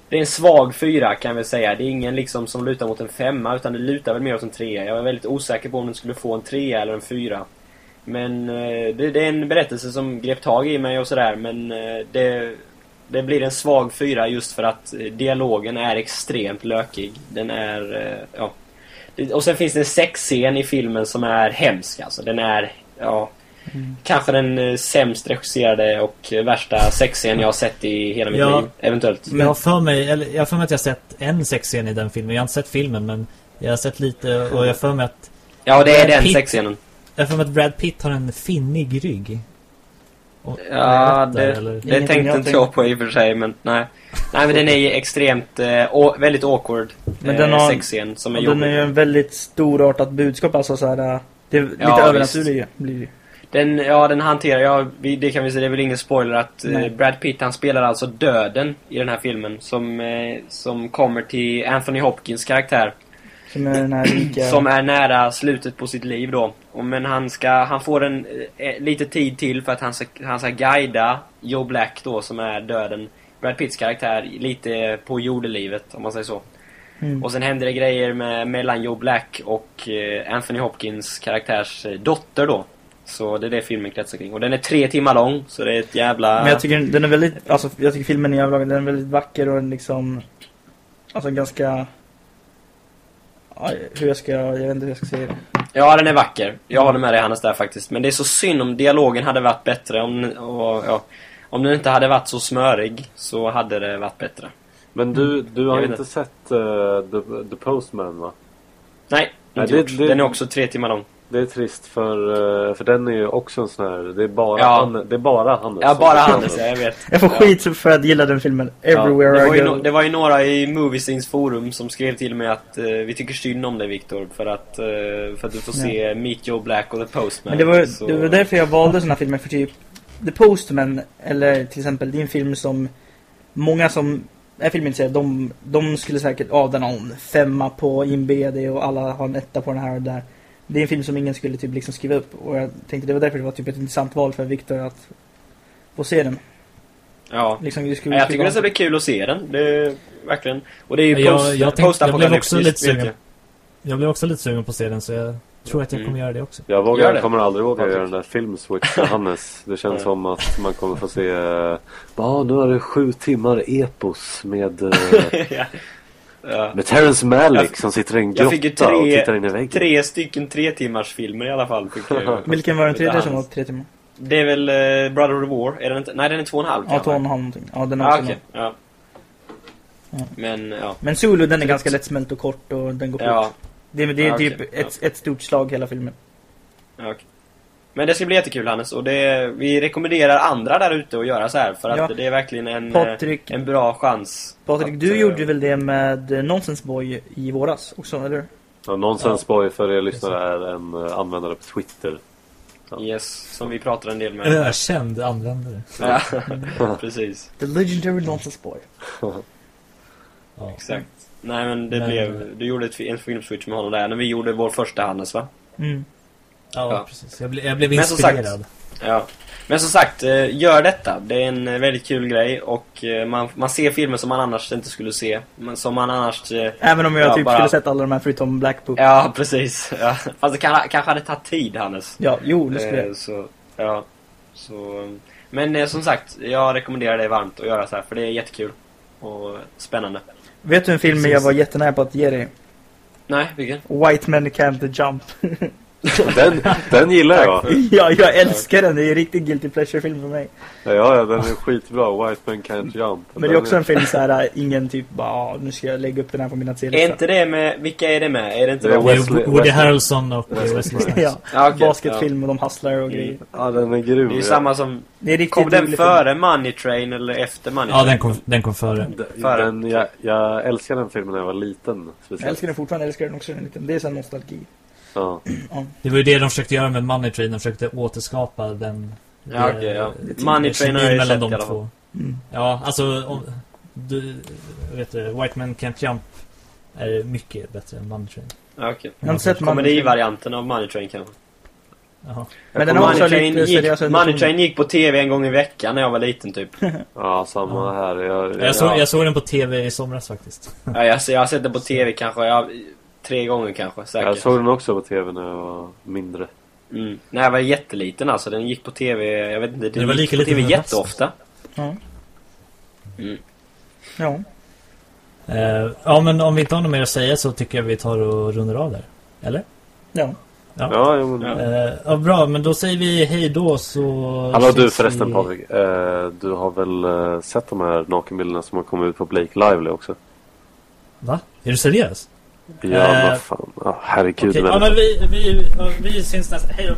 Det är en svag fyra kan jag väl säga. Det är ingen liksom som lutar mot en femma utan det lutar väl mer åt en trea. Jag var väldigt osäker på om den skulle få en trea eller en fyra. Men eh, det, det är en berättelse som grep tag i mig och sådär men eh, det, det blir en svag fyra just för att dialogen är extremt lökig. Den är, eh, ja. Och sen finns det en sexscen i filmen som är hemsk alltså. Den är, ja. Kanske den eh, sämst regisserade och värsta sexscen jag har sett i hela mitt Ja. liv. Eventuellt. Jag har för mig, eller jag för mig att jag har sett en sexscen i den filmen. Jag har inte sett filmen men jag har sett lite och jag för mig att Ja, det är Brad den Pitt. sexscenen. Jag för mig att Brad Pitt har en finnig rygg. Ja, det, där, det tänkte inte jag på i och för sig, men nej. Nej, men den är ju extremt, eh, väldigt awkward Men eh, den har- sexscen som är Och den jobbig. är ju en väldigt storartat budskap alltså så här. äh, Det är lite Ja, övernaturligt blir det Den, ja, den hanterar, ja, vi, det kan vi säga, det är väl ingen spoiler att eh. Brad Pitt han spelar alltså döden i den här filmen som, eh, som kommer till Anthony Hopkins karaktär. Som är den här rika... Som är nära slutet på sitt liv då. Och, men han ska, han får en, eh, lite tid till för att han ska, han ska guida Joe Black då som är döden. Brad Pitts karaktär lite på jordelivet om man säger så. Mm. Och sen händer det grejer med, mellan Joe Black och eh, Anthony Hopkins karaktärs eh, dotter då. Så det är det filmen kretsar kring. Och den är tre timmar lång, så det är ett jävla... Men jag tycker den är väldigt, alltså jag tycker filmen är överlag, den är väldigt vacker och liksom, alltså ganska, hur jag ska, jag vet inte hur jag ska säga det. Ja, den är vacker. Jag håller med dig Hannes där faktiskt. Men det är så synd om dialogen hade varit bättre. Om, och, ja, om den inte hade varit så smörig så hade det varit bättre. Men du, du har inte sett eh, The, The Postman va? Nej, Nej, inte det- gjort. det- Den är också tre timmar lång. Det är trist för, eh, för den är ju också en sån här, det är bara, Ja. han, det är bara Hannes Ja, bara Hannes, ja, jag vet. Jag får Ja. skit för att gilla den filmen, everywhere Det var, I ju go. no, det var ju några i Moviescenes forum som skrev till mig att eh, vi tycker synd om dig Viktor för att, eh, för att du får se Meet Joe Black och The Postman. Men det var, Så- det var därför jag valde såna filmer för typ The Postman, eller till exempel, en film som många som är filmintresserade, de, de skulle säkert, ja den har en femma på IMDb och alla har en etta på den här och där. Det är en film som ingen skulle typ liksom skriva upp och jag tänkte det var därför det var typ ett intressant val för Victor att få se den. Ja. Liksom, det skulle, Ja, jag tycker det ska bli kul att se den. Det är verkligen. Och det är ju Jag- post, jag tänkte- jag blev också lite sugen. jag. Jag blev också lite sugen på att se den så jag tror att jag Mm. kommer göra det också. Jag vågar, det. kommer aldrig våga göra den där filmswitch med Hannes. Det känns som att man kommer få se, eh, ja nu är det sju timmar epos med, eh, ja. Ja. med Terrence Malick som sitter i en Jag fick ju grotta och tre, tittar in i väggen. tre stycken tre timmars filmer i alla fall. Vilken var den tredje som var tre timmar? Det är väl eh, Brother of War? Är den inte? Nej, den är två och en halv Ja, två och en halv någonting. Ja, den är Ah, lång. Ja. Ja. Men, ja. Men Zulu den är Så ganska det- lättsmält och kort och den går fort. Ja, Det, det är Ja, typ okej. ett, ett stort slag hela filmen. ja okej. Men det ska bli jättekul Hannes och det, vi rekommenderar andra där ute att göra så här för att Ja. det är verkligen en, Patrik- eh, en bra chans. Patrik, att, du eh, gjorde väl det med Nonsense Boy i våras också, eller? Ja, Nonsens Boy för er lyssnare är en eh, användare på Twitter. Yes, som vi pratar en del med. Ökänd användare. Ja, precis. The Legendary Nonsense Boy. Ja. Exakt. Nej men det Men- blev, du gjorde ett, en filmswitch med honom där när vi gjorde vår första Hannes va? Mm. Ja, Ja. precis. Jag, ble, jag blev Men som sagt- inspirerad. Ja. Men som sagt, eh, gör detta. Det är en eh, väldigt kul grej och eh, man, man ser filmer som man annars inte skulle se. Men som man annars... Även om jag Ja, typ bara- skulle sett alla de här förutom Black Book. Ja, precis. Ja. Fast det kan, kanske hade tagit tid Hannes. Ja, jo, det skulle Eh. Så, ja. Så, men eh, som sagt, jag rekommenderar dig varmt att göra så här för det är jättekul. Och spännande. Vet du en film Precis. jag var jättenära på att ge dig? Nej, vilken? White Men Can't Jump. Den, den gillar jag. ja, jag älskar den. Det är en riktig guilty pleasure-film för mig. Ja, ja, den är skitbra. White Man Can't Jump. Men det är också en film så här, ingen typ bara, "Ah, nu ska jag lägga upp den här på mina Är C-listor. inte det med, vilka är det med? Är det inte Det är är Wesley- Woody Wesley- Harrelson och Wesley Wesley Snipes. ja, Ja, okej, basketfilm och de hustlar och grejer. Ja, den är grym. Det är ju ja. samma som... Det är Kom den före Money Train eller efter Money Ja, Train? den kom, den kom före. Den, Före. den, jag, jag älskar den filmen när jag var liten. film. Jag Speciellt. älskar den fortfarande, jag älskar den också. en liten- Det är sån nostalgi. Ja. Det var ju det de försökte göra med Money Train. De försökte återskapa den... Ja, det- okej, ja. Money Train har jag ju mellan de två. Mm. Ja, alltså... Om, du, vet du, White Man Can't Jump är mycket bättre än Money Train. Ja, okej. Jag har inte sett Money. Komedivarianten av Money Train kanske. Jaha. Men den Jag kommer- också Money lite Train gick, seriösa Money. Train gick på TV en gång i veckan när jag var liten typ. ja, samma här. Jag, Jag, såg, jag såg den på TV i somras faktiskt. Ja, jag, jag har sett den på TV kanske, ja, tre gånger kanske säkert. jag såg den också på TV när jag var mindre. Mm. När jag var jätteliten alltså, den gick på TV, jag vet inte, den Det var gick lika på TV jätteofta. Ja. Mm. Ja. Eh, ja, men om vi inte har något mer att säga så tycker jag vi tar och rundar av där. Eller? Ja. Ja. Ja, jo, men... Ja. Eh, ja, bra, men då säger vi hej då så... Hallå du förresten vi... Patrik. Eh, du har väl sett de här nakenbilderna som har kommit ut på Blake Lively också? Va? Är du seriös? Ja, Eh, vad fan. Ja, herregud. Men- ja, men vi, vi, vi syns nästa... Hej då!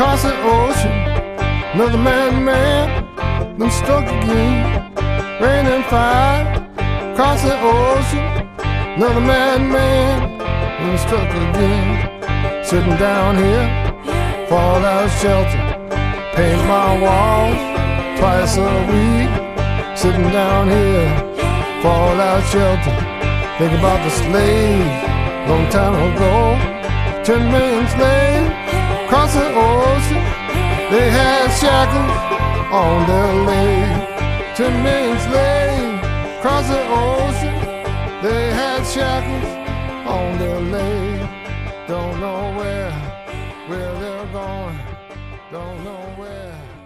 Across the ocean. Another madman, man, been struck again. Rain and fire across the ocean. Another madman, man, been struck again. Sitting down here, fall fallout shelter. Paint my walls twice a week. Sitting down here, fall fallout shelter. Think about the slaves, long time ago. Ten million slaves across the ocean. They had shackles on their legs. Ten million slaves across the ocean. They had shackles on their legs. Don't know where, where they're going. Don't know where.